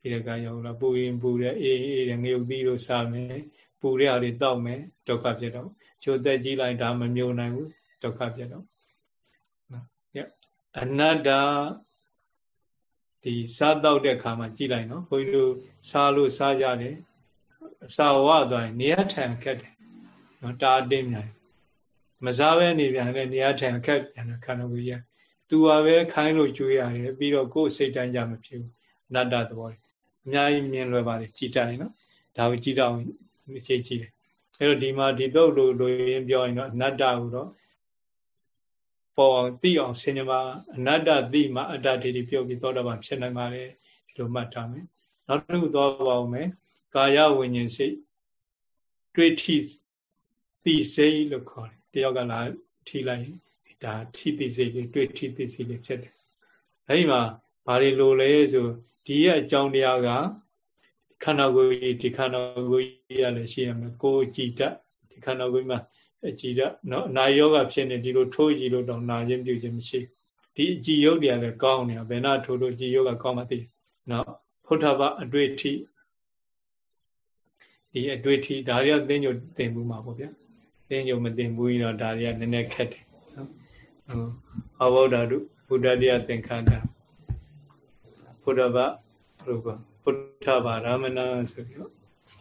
ဒီကရောက်လာပူရင်ပူတဲ့အေးအေးတဲ့ငရုတ်သီးတို့စားမယ်ပူတဲ့ဟာတွေတောက်မယ်ဒုက္ခဖြစ်တော့ချိုသက်ကြီးလိုက်ဒါမမြုံနိုင်ဘူးဒုက္ခဖြစ်တော့နော်အနတ္တ ဒီစားတော့တဲ့ခါမှာကြည်လိုက်နော်ဘုန်းကြီးတို့စားလို့စားကြတယ်စာဝသွားရင်နေရထံခက်တယ်နော်တာတင်းမြန်မစားပဲနေပြန်တယ်နေရထံခက်ပြန်ခန္ဓာကိုယ်ကြီးသူကပဲခိုင်းလို့ကျွေးရတယ်ပြီးတော့ကိုယ်စိတ်တိုင်းကြမဖြစ်ဘူးအနတ္တသဘောအများကြီးမြင်လွယ်ပါတယ်ကြည်တိုင်းနော်ဒါကိုကြည်တော့အခြေကြည့်တယ်အဲ့တော့ဒီမှာဒီတော့လို့လို့ရင်းပြောရင်တော့အနတ္တကိုတော့ ပေါ်အောင်သိအောင်ဆင်ញပါအနတ္တသိမှအတ္တထေတိပြုတ်ပြီးသောတာပန်ဖြစ်နိုင်ပါလေဒီလိုမှတ်ထားမယ်နောက်တစ်ခုသွားပါဦးမယ်ကာယဝิญဉ်စိတ်တွေ့ထိသိစိတ်လို့ခေါ်တယ်တယောက်ကလာထိလိုက်ဒါထိသိစိတ်လေးတွေ့ထိသိစိတ်လေးဖြစ်တယ်အဲဒီမှာဘာတွေလိုလဲဆိုဒီရဲ့အကြောင်းတရားကခန္ဓာကိုယ်ကြီးဒီခန္ဓာကိုယ်ကြီးရလည်းရှိရမယ်ကိုယ်ကြည်တတ်ဒီခန္ဓာကိုယ်မှာ အကြည်တတ်နော်အနာယောဂဖြစ်နေဒီလိုထိုးကြည့်လို့တော့နာခြင်းပြုခြင်းမရှိဒီအကြည်ယုတ်တရားလည်းကောင်းနေတာဘယ်နာထိုးလို့ကြည်ယုတ်ကကောင်းမှသိနော်ဖုထဘအတွေ့အထိဒီအတွေ့အထိဒါတွေကသင်ညိုသင်ဘူးမှာပေါ့ဗျာသင်ညိုမသင်ဘူးရင်တော့ဒါတွေကနည်းနည်းခက်တယ်နော်ဟောဘုဒ္ဓတို့ဘုဒ္ဓတရားသင်္ခါတာဘုဒ္ဓဘာဘုရားဘုဒ္ဓဘာရမဏဆိုပြီးတော့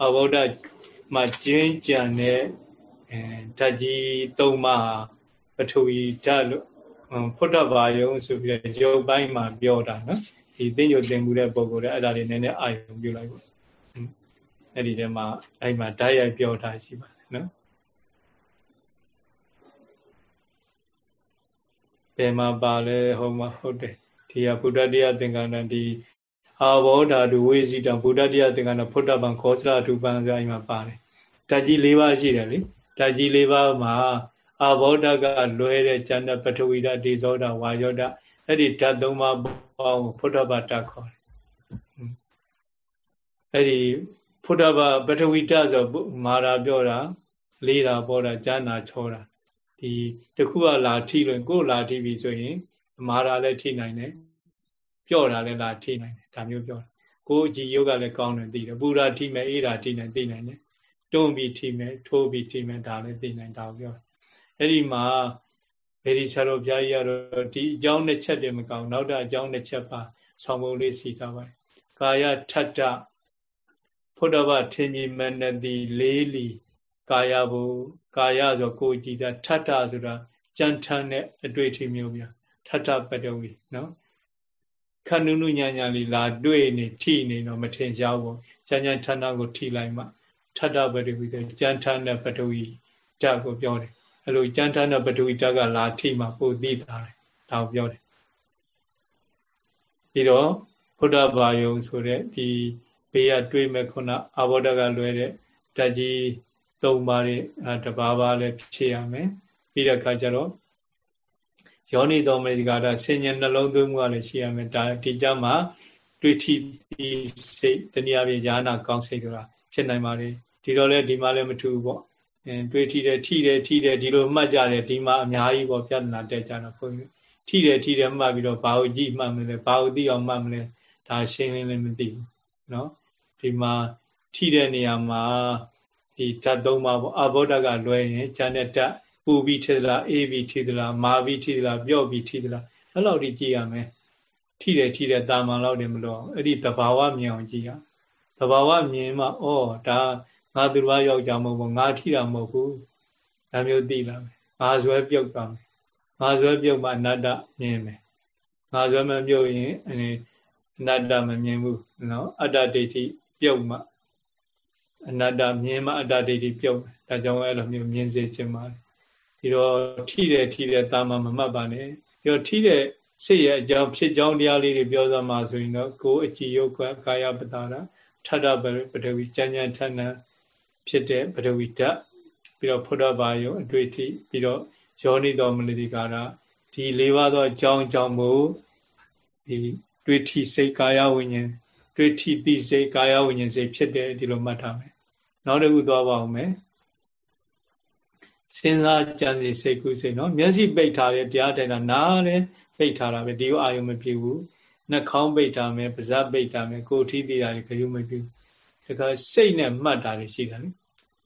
အဘုဒ္ဓမှာကျင်းကြံတဲ့ အဲဓာတ်ကြီး၃ပါးပထဝီဓာတ်လို့ဖုဒ္ဓဘာယုံဆိုပြီးတော့ရုပ်ပိုင်းမှာပြောတာနော်ဒီသိညိုသင်မှုတဲ့ပုံကိုလည်းအဲ့ဒါလေးနည်းနည်းအာရုံပြုလိုက်ပေါ့အဲ့ဒီထဲမှာအဲ့မှာဓာတ်ရိုက်ပြောထားရှိပါတယ်နော်ဘယ်မှာပါလဲဟောမှာဟုတ်တယ်ဒီဟာဗုဒ္ဓတရားသင်္ကန်းတန်ဒီအာဘောဓာတုဝေစီတံဗုဒ္ဓတရားသင်္ကန်းတဖုဒ္ဓပံခောစရတုပံဆိုအိမ်မှာပါတယ်ဓာတ်ကြီး၄ပါးရှိတယ်လေ ဓာတ်ကြီး၄ပါးမှာအာဘောဓကလွဲတဲ့ဉာဏ်ပထဝီဓာတ်ဒေဇောဓာတ်ဝါယောဓာတ်အဲ့ဒီဓာတ်၃ပါးပေါင်းဖုဒ္ဓဘာဓာတ်ခေါ်တယ်အဲ့ဒီဖုဒ္ဓဘာပထဝီဓာတ်ဆိုမာရာပြောတာလေးတာပေါ်တာဉာဏ်နာချောတာဒီတခုကလာထိလို့ကိုယ်လာထိပြီဆိုရင်မာရာလည်းထိနိုင်တယ်ပြော့တာလည်းလာထိနိုင်တယ်ဒါမျိုးပြောတာကိုယ်ကြည်ယုတ်ကလည်းကောင်းတယ်သိတယ်ပူရာထိမယ်အေးတာထိနိုင်သိနိုင်တယ် တွန်းပြီးထိမယ်ထိုးပြီးထိမယ်ဒါလည်းသိနိုင်တာပြောအဲ့ဒီမှာဗေဒီဆရာတော်ဘုရားကြီးကတော့ဒီအကြောင်းနှစ်ချက်တည်းမကောင်းနောက်တာအကြောင်းနှစ်ချက်ပါဆောင်းပုံလေးစီထားပါတယ်ကာယထတ္တဖုဒ္ဓဘထင်ကြီးမနတိလေးလီကာယဘုကာယဆိုကိုကြည်တာထတ္တဆိုတာကြံထမ်းတဲ့အတွေ့အထိမျိုးပြထတ္တပတဝီနော်ခဏနုနုညာညာလေးလာတွေ့နေထိနေတော့မထင်ရှားဘူးကြံကြံထဏကိုထိလိုက်မှ ထတ္တပတဝီတဲ့ကြံထမ်းတဲ့ပတဝီဓာတ်ကိုပြောတယ်အဲ့လိုကြံထမ်းတဲ့ပတဝီဓာတ်ကလာထိမှပိုသိတာတယ်ဒါကိုပြောတယ်ပြီးတော့ဘုဒ္ဓဘာယုံဆိုတဲ့ဒီဘေးကတွေးမဲ့ခုနအဘောဓကလွဲတဲ့ဓာတ်ကြီး၃ပါးတဲ့တပါးပါးလည်းဖြည့်ရမယ်ပြီးတဲ့အခါကျတော့ယောနိတော်မေဒီကာရဆင်ញံနှလုံးသွင်းမှုကလည်းရှိရမယ်ဒါဒီကြမှာတွေ့ထိဒီစိတ်တနည်းအားဖြင့်ญาဏကောင်းစိတ်ဆိုတာ ဖြစ်နိုင်ပါလေဒီတော့လည်းဒီမှာလည်းမထူဘူးပေါ့အဲတွေ့ထိတယ်ထိတယ်ထိတယ်ဒီလိုမှတ်ကြတယ်ဒီမှာအများကြီးပေါ့ပြဿနာတက်ကြတော့ဘုန်းကြီးထိတယ်ထိတယ်မှတ်ပြီးတော့ဘာကိုကြည့်မှတ်မလဲဘာကိုသိအောင်မှတ်မလဲဒါရှင်းလင်းလည်းမသိဘူးเนาะဒီမှာထိတဲ့နေရာမှာဒီဓာတ်သုံးပါပေါ့အဘောဓကလွဲရင်ဉာဏ်နဲ့ဓာတ်ပူပြီးထိသလားအေးပြီးထိသလားမာပြီးထိသလားပြော့ပြီးထိသလားအဲ့လောက်ထိကြည့်ရမယ်ထိတယ်ထိတယ်တာမန်လောက်တယ်မလို့အဲ့ဒီသဘာဝမြင်အောင်ကြည့်ရ သဘာဝမြင်မှဩဒါငါသူတော်ယောက်ျားမဟုတ်ဘူးငါထိတာမဟုတ်ဘူးဒါမျိုးသိလာမယ်ငါဇွဲပြုတ်သွားမယ်ငါဇွဲပြုတ်မှအနတ္တမြင်မယ်ငါဇွဲမပြုတ်ရင်အနတ္တမမြင်ဘူးနော်အတ္တဒိဋ္ဌိပြုတ်မှအနတ္တမြင်မှအတ္တဒိဋ္ဌိပြုတ်ဒါကြောင့်အဲ့လိုမျိုးမြင်စေခြင်းပါဒီတော့ထိတယ်ထိတယ်တာမမမှတ်ပါနဲ့ဒီတော့ထိတဲ့စိတ်ရဲ့အကြောင်းဖြစ်ကြောင်းတရားလေးတွေပြောစမှာဆိုရင်တော့ကိုယ်အကြည်ယုတ်ကာယပတာရ ထထပထဝီကြံကြံထဏဖြစ်တဲ့ပထဝီဓာတ်ပြီးတော့ဖုဒ္ဓဘာယုအတွေ့အထိပြီးတော့ယောနိတော်မနတိကာရဒီ၄ပါးသောအကြောင်းအကြောင်းမို့ဒီတွေ့ထိစိတ်ကာယဝိညာဉ်တွေ့ထိသိစိတ်ကာယဝိညာဉ်စိတ်ဖြစ်တယ်ဒီလိုမှတ်ထားမယ်နောက်တစ်ခုသွားပါအောင်မယ်စဉ်းစားကြံစီစိတ်ကူးစိတ်နော်မျက်စိပိတ်ထားတယ်တရားတိုင်တာနားလည်းပိတ်ထားတာပဲဒီကိုအာယုံမပြည့်ဘူး နှာခေါင်းပိတ်ထားမယ်ပါးစပ်ပိတ်ထားမယ်ကိုယ်ထိသိတာတွေခရုမပြည့်ဘူးဒါကစိတ်နဲ့မှတ်တာတွေရှိတယ်လေ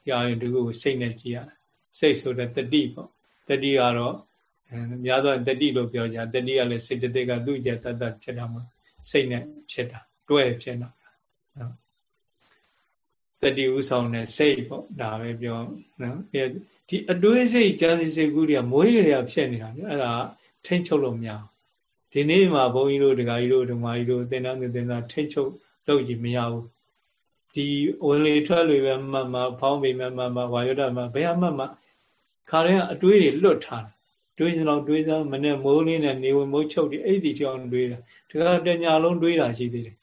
ဒီအာယုံဒီကိုစိတ်နဲ့ကြည့်ရစိတ်ဆိုတဲ့တတိပေါ့တတိကတော့များသောတတိလို့ပြောကြတတိကလည်းစိတ်တသိကသူ့ကြတတ်တတ်ဖြစ်တာမဟုတ်စိတ်နဲ့ဖြစ်တာတွဲဖြစ်တာနော်တတိဥဆောင်တဲ့စိတ်ပေါ့ဒါပဲပြောနော်ဒီအတွေးစိတ်ကြံစီစိတ်ကူးတွေကမွေးကြရဖြစ်နေတာလေအဲ့ဒါထိမ့်ချုပ်လို့မရအောင် ဒီနေ့မှာဘုန်းကြီးတို့ဒကာကြီးတို့ဓမ္မကြီးတို့သင်္ဍသင်္ဍထိမ့်ချုပ်လုပ်ကြည့်မရဘူးဒီဝင်လေထွက်လေပဲမှတ်မှဖောင်းပေမဲ့မှတ်မှဝါယောဒမှဘယ်အမှတ်မှခါရင်အတွေးတွေလွတ်ထားတယ်တွေးစလောက်တွေးစမ်းမနဲ့မိုးလေးနဲ့နေဝင်မိုးချုပ်ဒီအဲ့ဒီကြောင်တွေးတာဒါကတညာလုံးတွေးတာရှိသေးတယ်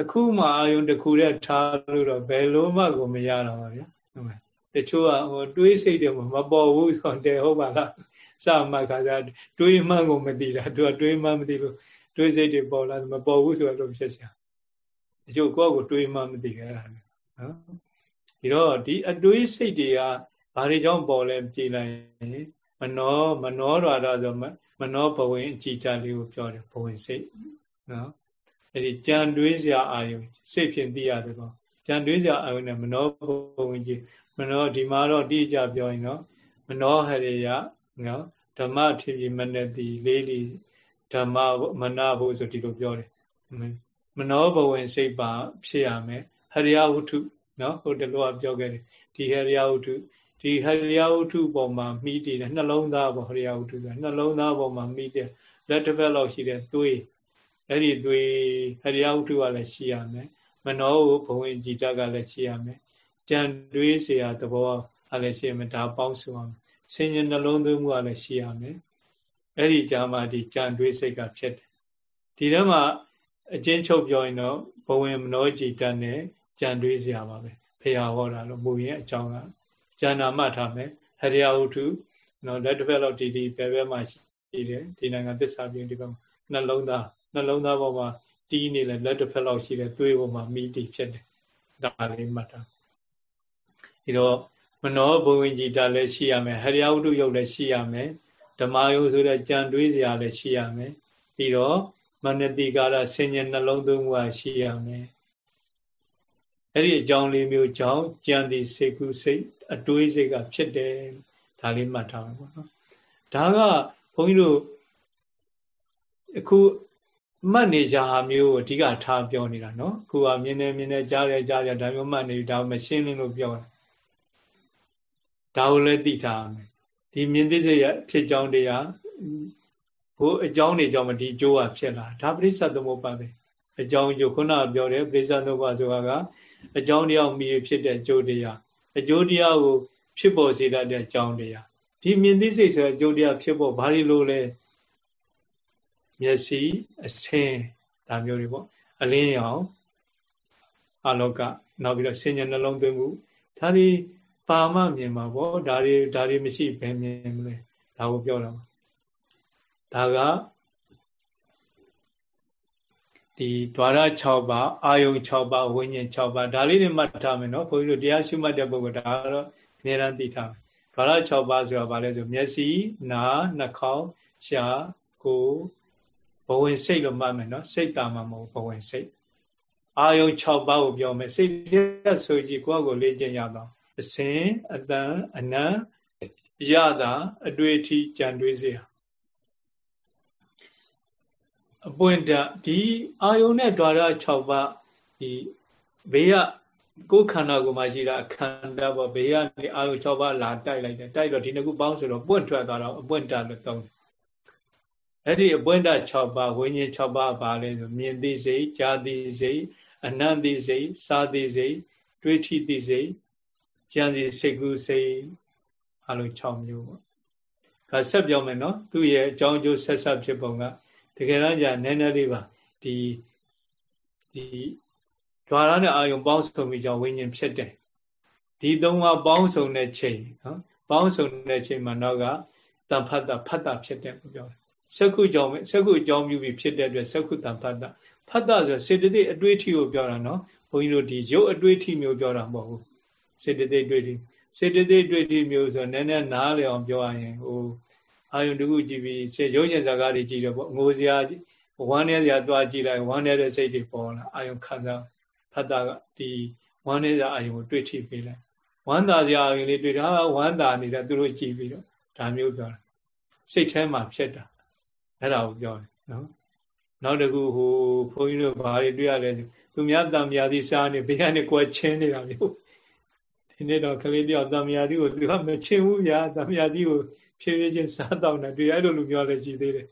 အခုမှအာယုံတစ်ခုတည်းထားလို့တော့ဘယ်လိုမှကိုမရတော့ပါဗျာဟုတ်မလားတချို့ကဟိုတွေးစိတ်တွေမပေါ်ဘူးဆိုတော့ဟုတ်ပါလား စမှတ်ခါစားတွေးမှန်းကိုမသိတာသူကတွေးမှန်းမသိလို့တွေးစိတ်တွေပေါ်လာမပေါ်ဘူးဆိုတော့ဖြစ်စရာတချို့ကိုယ့်ကိုတွေးမှန်းမသိခဲ့တာနော်ဒီတော့ဒီအတွေးစိတ်တွေကဘာတွေကြောင့်ပေါ်လဲကြည်လိုက်မနောမနောရတာဆိုမနောဘဝင်အကြည်တလေးကိုပြောတယ်ဘဝင်စိတ်နော်အဲ့ဒီကြံတွေးစရာအာယုစိတ်ဖြင့်သိရတယ်ပေါ့ကြံတွေးစရာအာယုနဲ့မနောဘဝင်ကြီးမနောဒီမှာတော့တိကျပြောရင်နော်မနောဟရိယ နော်ဓမ္မထေရမနတိလေးလီဓမ္မမနာဖို့ဆိုဒီလိုပြောတယ်မနောဘဝင်စိတ်ပါဖြစ်ရမယ်ဟရိယဝုထုနော်ဟိုတလောကပြောခဲ့တယ်ဒီဟရိယဝုထုဒီဟရိယဝုထုပေါ်မှာမိတည်တယ်နှလုံးသားပေါ်ဟရိယဝုထုကနှလုံးသားပေါ်မှာမိတယ်လက်တစ်ဖက်လောက်ရှိတဲ့သွေးအဲ့ဒီသွေးဟရိယဝုထုကလည်းရှိရမယ်မနောဘဝင်ကြည်တကလည်းရှိရမယ်ကြံတွေးเสียသဘောအလည်းရှိရမယ်ဒါပေါင်းစုအောင် ဆင်ញင်နှလုံးသွင်းမှုကလည်းရှိရမယ်အဲ့ဒီကြာမှဒီကြံတွေးစိတ်ကဖြစ်တယ်ဒီထဲမှာအချင်းချုပ်ပြောရင်တော့ဘဝင်မနောจิตနဲ့ကြံတွေးစရာပါပဲဖရာဟောတာလို့မူရင်အကြောင်းကကြံနာမှထားမယ်ဟရိယဝုထုနော်လက်တစ်ဖက်လောက်ဒီဒီဘယ်ဘက်မှာရှိတယ်ဒီနိုင်ငံသစ္စာပြင်းဒီဘက်နှလုံးသားနှလုံးသားပေါ်မှာတီးနေလဲလက်တစ်ဖက်လောက်ရှိတယ်သွေးပေါ်မှာမိတိဖြစ်တယ်ဒါလေးမှတ်ထားပြီးတော့ မနောဘဝင်ကြည်တာလည်းရှိရမယ်ဟရိယဝုထုယုတ်လည်းရှိရမယ်ဓမ္မယုတ်ဆိုတဲ့ကြံတွေးစရာလည်းရှိရမယ်ပြီးတော့မနတိကာရဆင်ញနှလုံးသွင်းမှုရှိရမယ်အဲ့ဒီအကြောင်းလေးမျိုးကြောင့်ကြံဒီစိတ်ကူးစိတ်အတွေးစိတ်ကဖြစ်တယ်ဒါလေးမှတ်ထားပါဘောနော်ဒါကဘုန်းကြီးတို့အခုမှတ်နေကြဟာမျိုးကိုအဓိကထားပြောနေတာနော်အခုကမြင်နေမြင်နေကြားရကြားရဒါမျိုးမှတ်နေဒါမရှင်းလင်းလို့ပြောတာ ဒါကိုလည်းသိထားရမယ်ဒီမြင်သိစိတ်ရဖြစ်ကြောင်းတရားဘိုးအကြောင်းတွေကြောင့်မဒီကျိုးကဖြစ်လာဒါပရိစ္ဆသမုပ္ပါပဲအကြောင်းကျိုးခုနကပြောတယ်ပရိစ္ဆသမုပ္ပါဆိုတာကအကြောင်းတရားမြည်ဖြစ်တဲ့ကျိုးတရားအကျိုးတရားကိုဖြစ်ပေါ်စေတတ်တဲ့အကြောင်းတရားဒီမြင်သိစိတ်ဆိုတဲ့အကျိုးတရားဖြစ်ပေါ်ဘာလို့လဲမျက်စိအဆင်းဒါမျိုးတွေပေါ့အလင်းရောင်အလောကနောက်ပြီးတော့ဆင်ញနှလုံးသွင်းမှုဒါတွေ ပါမမြင်မှာပေါ့ဒါတွေဒါတွေမရှိဘဲမြင်မလဲဒါကိုပြောတာဒါကဒီဒွါရ6ပါးအာယုံ6ပါးဝိညာဉ်6ပါးဒါလေးတွေမှတ်ထားမယ်နော်ဘုန်းကြီးတို့တရားရှုမှတ်တဲ့ပုဂ္ဂိုလ်ဒါကတော့အများအားသိထားမယ်ဒွါရ6ပါးဆိုတာဘာလဲဆိုမျက်စိနားနှာခေါင်းရှားကိုယ်ဘဝင်စိတ်လို့မှတ်မယ်နော်စိတ်တာမှမဟုတ်ဘဝင်စိတ်အာယုံ6ပါးကိုပြောမယ်စိတ်လက်ဆိုကြည့်ကိုယ့်ကိုလေ့ကျင့်ရတော့ အစဉ်အတန်အနံရတာအတွေ့အထိကြံတွေးစရာအပွင့်တဒီအာယုန်နဲ့ဓာရ6ပါးဒီဘေးကကိုယ်ခန္ဓာကိုယ်မှာရှိတာအခန္ဓာပေါ့ဘေးကနေအာယုန်6ပါးလာတိုက်လိုက်တယ်တိုက်တော့ဒီနှစ်ခုပေါင်းဆိုတော့ပွင့်ထွက်သွားတော့အပွင့်တလို့သုံးတယ်အဲ့ဒီအပွင့်တ6ပါးဝိညာဉ်6ပါးပါလဲဆိုမြင်သိစိတ်ကြားသိစိတ်အနံ့သိစိတ်စားသိစိတ်တွေးထိသိစိတ် ကြံစီစိတ်ကူးစိတ်အလုံး6မျိုးပေါ့ဒါဆက်ပြောမယ်နော်သူ့ရဲ့အကြောင်းအကျိုးဆက်ဆက်ဖြစ်ပုံကတကယ်တော့ကြာနည်းနည်းလေးပါဒီဒီဓာရနဲ့အာယုံပေါင်းစုံပြီးကြောင့်ဝိညာဉ်ဖြစ်တယ်ဒီသုံးပါးပေါင်းစုံတဲ့ချိန်နော်ပေါင်းစုံတဲ့ချိန်မှာတော့ကတန်ဖတ်တာဖတ်တာဖြစ်တယ်ပြောတယ်စက္ခုကြောင့်စက္ခုအကြောင်းပြုပြီးဖြစ်တဲ့အတွက်စက္ခုတန်ဖတ်တာဖတ်တာဆိုစေတသိက်အတွေ့အထိကိုပြောတာနော်ဘုန်းကြီးတို့ဒီရုပ်အတွေ့အထိမျိုးပြောတာမဟုတ်ဘူး စေတသိက်တွေ့ထိစေတသိက်တွေ့ထိမျိုးဆိုနည်းနည်းနားလည်အောင်ပြောရရင်ဟိုအာယုန်တခုကြည့်ပြီးစေရုပ်ရှင်ဇာကားတွေကြည့်တော့ပေါ့ငိုစရာဝမ်းနေစရာသွားကြည့်လိုက်ဝမ်းနေတဲ့စိတ်တွေပေါ်လာအာယုန်ခံစားဖတ်တာကဒီဝမ်းနေစရာအာယုန်ကိုတွေ့ထိပေးလိုက်ဝမ်းသာစရာအာယုန်လေးတွေ့တာဝမ်းသာနေတာသူတို့ကြည့်ပြီးတော့ဒါမျိုးပြောတာစိတ်ထဲမှာဖြစ်တာအဲ့ဒါကိုပြောတယ်နော်နောက်တကူဟိုဘုန်းကြီးတို့ဘာတွေတွေ့ရလဲသူများတံမြာသီစားနေဘေးကနေကိုယ်ချင်းနေတာမျိုး ဒီနေ့တော့ကလေးတယောက်တံမြာသီကိုသူကမချင်းဘူးဗျာတံမြာသီကိုဖြည်းဖြည်းချင်းစားတော့နေတွေ့အဲ့လိုလူပြောလဲကြည်သေးတယ်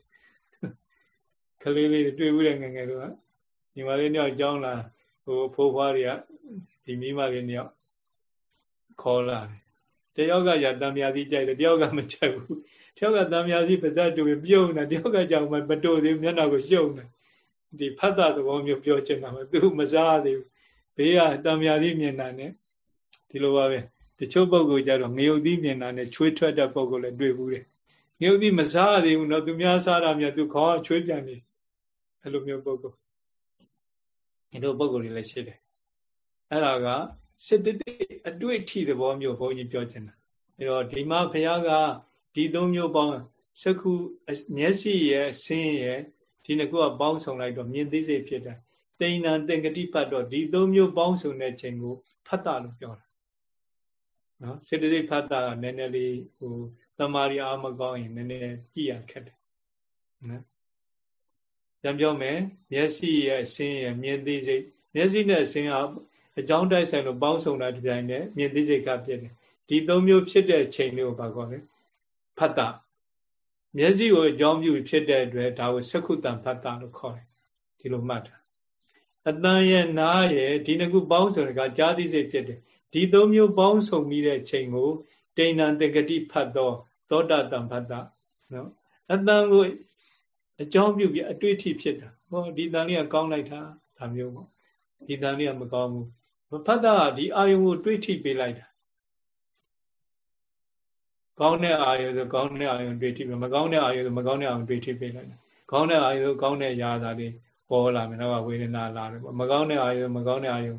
ကလေးလေးတွေ့ဘူးတဲ့ငငယ်တော့ညီမလေးတယောက်ကြောင်းလာဟိုဖိုးဖွားတွေကဒီမိမလေးတယောက်ခေါ်လာတယ်တယောက်ကရတံမြာသီကြိုက်တယ်တယောက်ကမကြိုက်ဘူးတယောက်ကတံမြာသီပါဇက်တူပြုံးနေတယောက်ကကြောင်မတိုးသေးမျက်နှာကိုရှုံနေဒီဖတ်တာသဘောမျိုးပြောချင်တာပဲသူမစားသေးဘူးဘေးကတံမြာသီမြင်တာနဲ့ ဒီလိုပါပဲတချို့ပုံကိုကြတော့ငရုတ်သီးမြင်တာနဲ့ချွေးထွက်တဲ့ပုံကိုလည်းတွေ့ဘူးတယ်ငရုတ်သီးမစားသေးဘူးနော်သူများစားတာများသူခေါင်းချွေးပြန်နေအဲ့လိုမျိုးပုံကိုဒီလိုပုံကိုတွေလည်းရှိတယ်အဲ့ဒါကစစ်တတိအတွေ့အထိသဘောမျိုးဘုန်းကြီးပြောချင်တာအဲ့တော့ဒီမှာဘုရားကဒီသုံးမျိုးပေါင်းစကုမျက်စိရဲ့ဆင်းရဲ့ဒီနှစ်ခုကပေါင်းစုံလိုက်တော့မြင်သိစိတ်ဖြစ်တယ်တိဏ္ဍသင်္ကတိဖတ်တော့ဒီသုံးမျိုးပေါင်းစုံတဲ့ချိန်ကိုဖတ်တာလို့ပြောတာ နော်စေတသိက်ဖတ်တာကနည်းနည်းလေးဟိုတမာရီအားမကောင်းရင်နည်းနည်းကြည့်ရခက်တယ်နော်ပြန်ပြောမယ်မျက်စိရဲ့အစင်းရဲ့မြင်သိစိတ်မျက်စိနဲ့အစင်းကအကြောင်းတိုက်ဆိုင်လို့ပေါင်းစုံတာဒီတိုင်းနဲ့မြင်သိစိတ်ကဖြစ်တယ်ဒီသုံးမျိုးဖြစ်တဲ့ချိန်လေးကိုပါခေါ်တယ်ဖတ်တာမျက်စိကိုအကြောင်းပြုဖြစ်တဲ့အတွက်ဒါကိုစက္ခုတံဖတ်တာလို့ခေါ်တယ်ဒီလိုမှတ်တာအတန်ရဲ့နားရဲ့ဒီနှစ်ခုပေါင်းစုံကကြားသိစိတ်ဖြစ်တယ် ဒီသုံးမျိုးပေါင်းစုံပြီးတဲ့ချိန်ကိုတိဏ္ဏတက္ကတိဖတ်သော သောတာတံဖတ်တာနော်အတန်ကိုအကြောင်းပြုပြီးအတွေ့အထိဖြစ်တာဟောဒီတန်လေးကကောင်းလိုက်တာဒါမျိုးပေါ့ဒီတန်လေးကမကောင်းဘူးဖတ်တာဒီအာယုံကို တွေးထိပေးလိုက်တာကောင်းတဲ့အာယုံဆိုကောင်းတဲ့အာယုံတွေးထိပေးမကောင်းတဲ့အာယုံဆိုမကောင်းတဲ့အာယုံတွေးထိပေးလိုက်တာကောင်းတဲ့အာယုံဆိုကောင်းတဲ့ຢာသာလေးပေါ်လာမယ်တော့ဝေဒနာလာတယ်ပေါ့မကောင်းတဲ့အာယုံမကောင်းတဲ့အာယုံ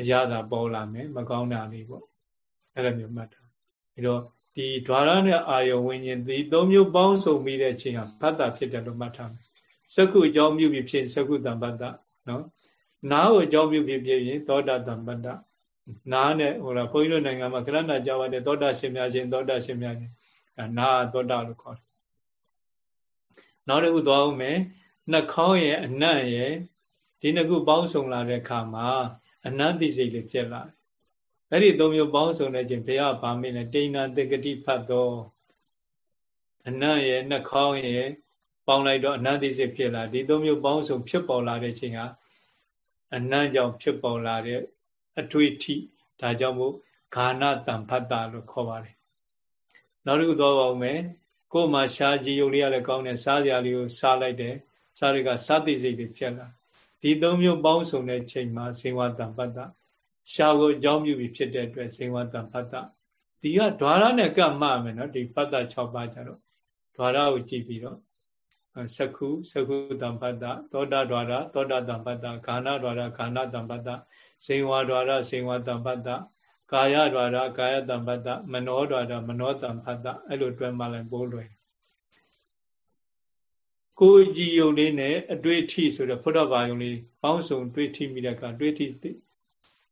အရသာပေါ်လာမယ်မကောင်းတာလေးပေါ့အဲ့လိုမျိုးမှတ်တာပြီးတော့ဒီဓာရနဲ့အာယဝิญဉ်ဒီသုံးမျိုးပေါင်းစုံပြီးတဲ့အချိန်ဟာဘတ်တာဖြစ်တယ်လို့မှတ်ထားမယ်စကုအကြောင်းပြုပြီးဖြစ်စကုတံဘတ်တာနော်နာကိုအကြောင်းပြုပြီးဖြစ်ရင်သောတာတံဘတ်တာနာနဲ့ဟိုလားဘုန်းကြီးတို့နိုင်ငံမှာကရဏကြဝါတဲ့သောတာရှင်များရှင်သောတာရှင်များရှင်နာသောတာလို့ခေါ်တယ်နောက်တစ်ခုသွားဦးမယ်နှာခေါင်းရဲ့အနံ့ရဲ့ဒီနှစ်ခုပေါင်းစုံလာတဲ့အခါမှာ အနန္တိစိတ်လေးဖြစ်လာတယ်အဲ့ဒီသုံးမျိုးပေါင်းစုံတဲ့ချင်းဘုရားဗာမေးလဲတိဏ္ဍတေကတိဖတ်တော့အနံ့ရဲ့နှာခေါင်းရဲ့ပေါင်းလိုက်တော့အနန္တိစိတ်ဖြစ်လာဒီသုံးမျိုးပေါင်းစုံဖြစ်ပေါ်လာတဲ့ချင်းကအနံ့ကြောင့်ဖြစ်ပေါ်လာတဲ့အတွေ့အထိဒါကြောင့်မို့ဂာနတံဖတ်တာလို့ခေါ်ပါတယ်နောက်တစ်ခုတော့ပါဦးမယ်ကိုယ်မှာရှားကြည့်ရုပ်လေးရလည်းကောင်းတယ်စားစရာလေးကိုစားလိုက်တယ်စားတွေကစားသိစိတ်တွေဖြစ်လာ ဒီသုံးမျိုးပေါင်းစုံတဲ့ချိန်မှာဇေဝတံပတ္တရှားကိုအကြောင်းပြုပြီးဖြစ်တဲ့အတွက်ဇေဝတံပတ္တဒီကဓာရနဲ့ကပ်မှမယ်နော်ဒီပတ္တ6ပါးကြတော့ဓာရကိုကြည့်ပြီးတော့သကုသကုတံပတ္တသောတာဓာရသောတာတံပတ္တခန္ဓာဓာရခန္ဓာတံပတ္တဇေဝဓာရဇေဝတံပတ္တကာယဓာရကာယတံပတ္တမနောဓာရမနောတံပတ္တအဲ့လိုတွဲမှလည်းပိုးလွယ် ကိုယ်ကြည်ယုံလေးနဲ့အတွေ့အထိဆိုတော့ဖုဒ္ဓဘာယုံလေးပေါင်းစုံတွေ့ထိမိတဲ့အခါတွေ့ထိ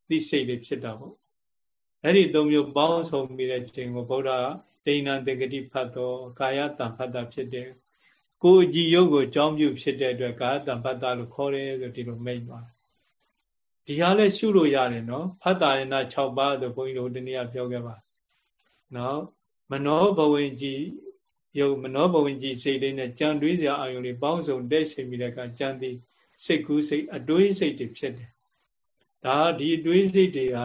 သိစိတ်လေးဖြစ်တာပေါ့အဲ့ဒီသုံးမျိုးပေါင်းစုံမိတဲ့ချိန်ကိုဗုဒ္ဓကဒိဏံတဂတိဖတ်တော်ကာယတံဖတ်တာဖြစ်တယ်ကိုယ်ကြည်ယုံကိုကြောင်းပြုဖြစ်တဲ့အတွက်ကာယတံဖတ်တာလို့ခေါ်တယ်ဆိုဒီလိုမိတ်သွားဒီဟာလဲရှုလို့ရတယ်နော်ဖတ်တာရဏ6ပါးဆိုဘုန်းကြီးတို့တနည်းပြောခဲ့ပါနော်မနောဘဝင်ကြည် ယုံမနောဘဝင်ကြည်စိတ်လေးနဲ့ကြံတွေးစရာအာယုံလေးပေါင်းစုံတဲ့စိတ်မိတဲ့ကကြံသည်စိတ်ကူးစိတ်အတွေးစိတ်တွေဖြစ်တယ်ဒါဒီအတွေးစိတ်တွေက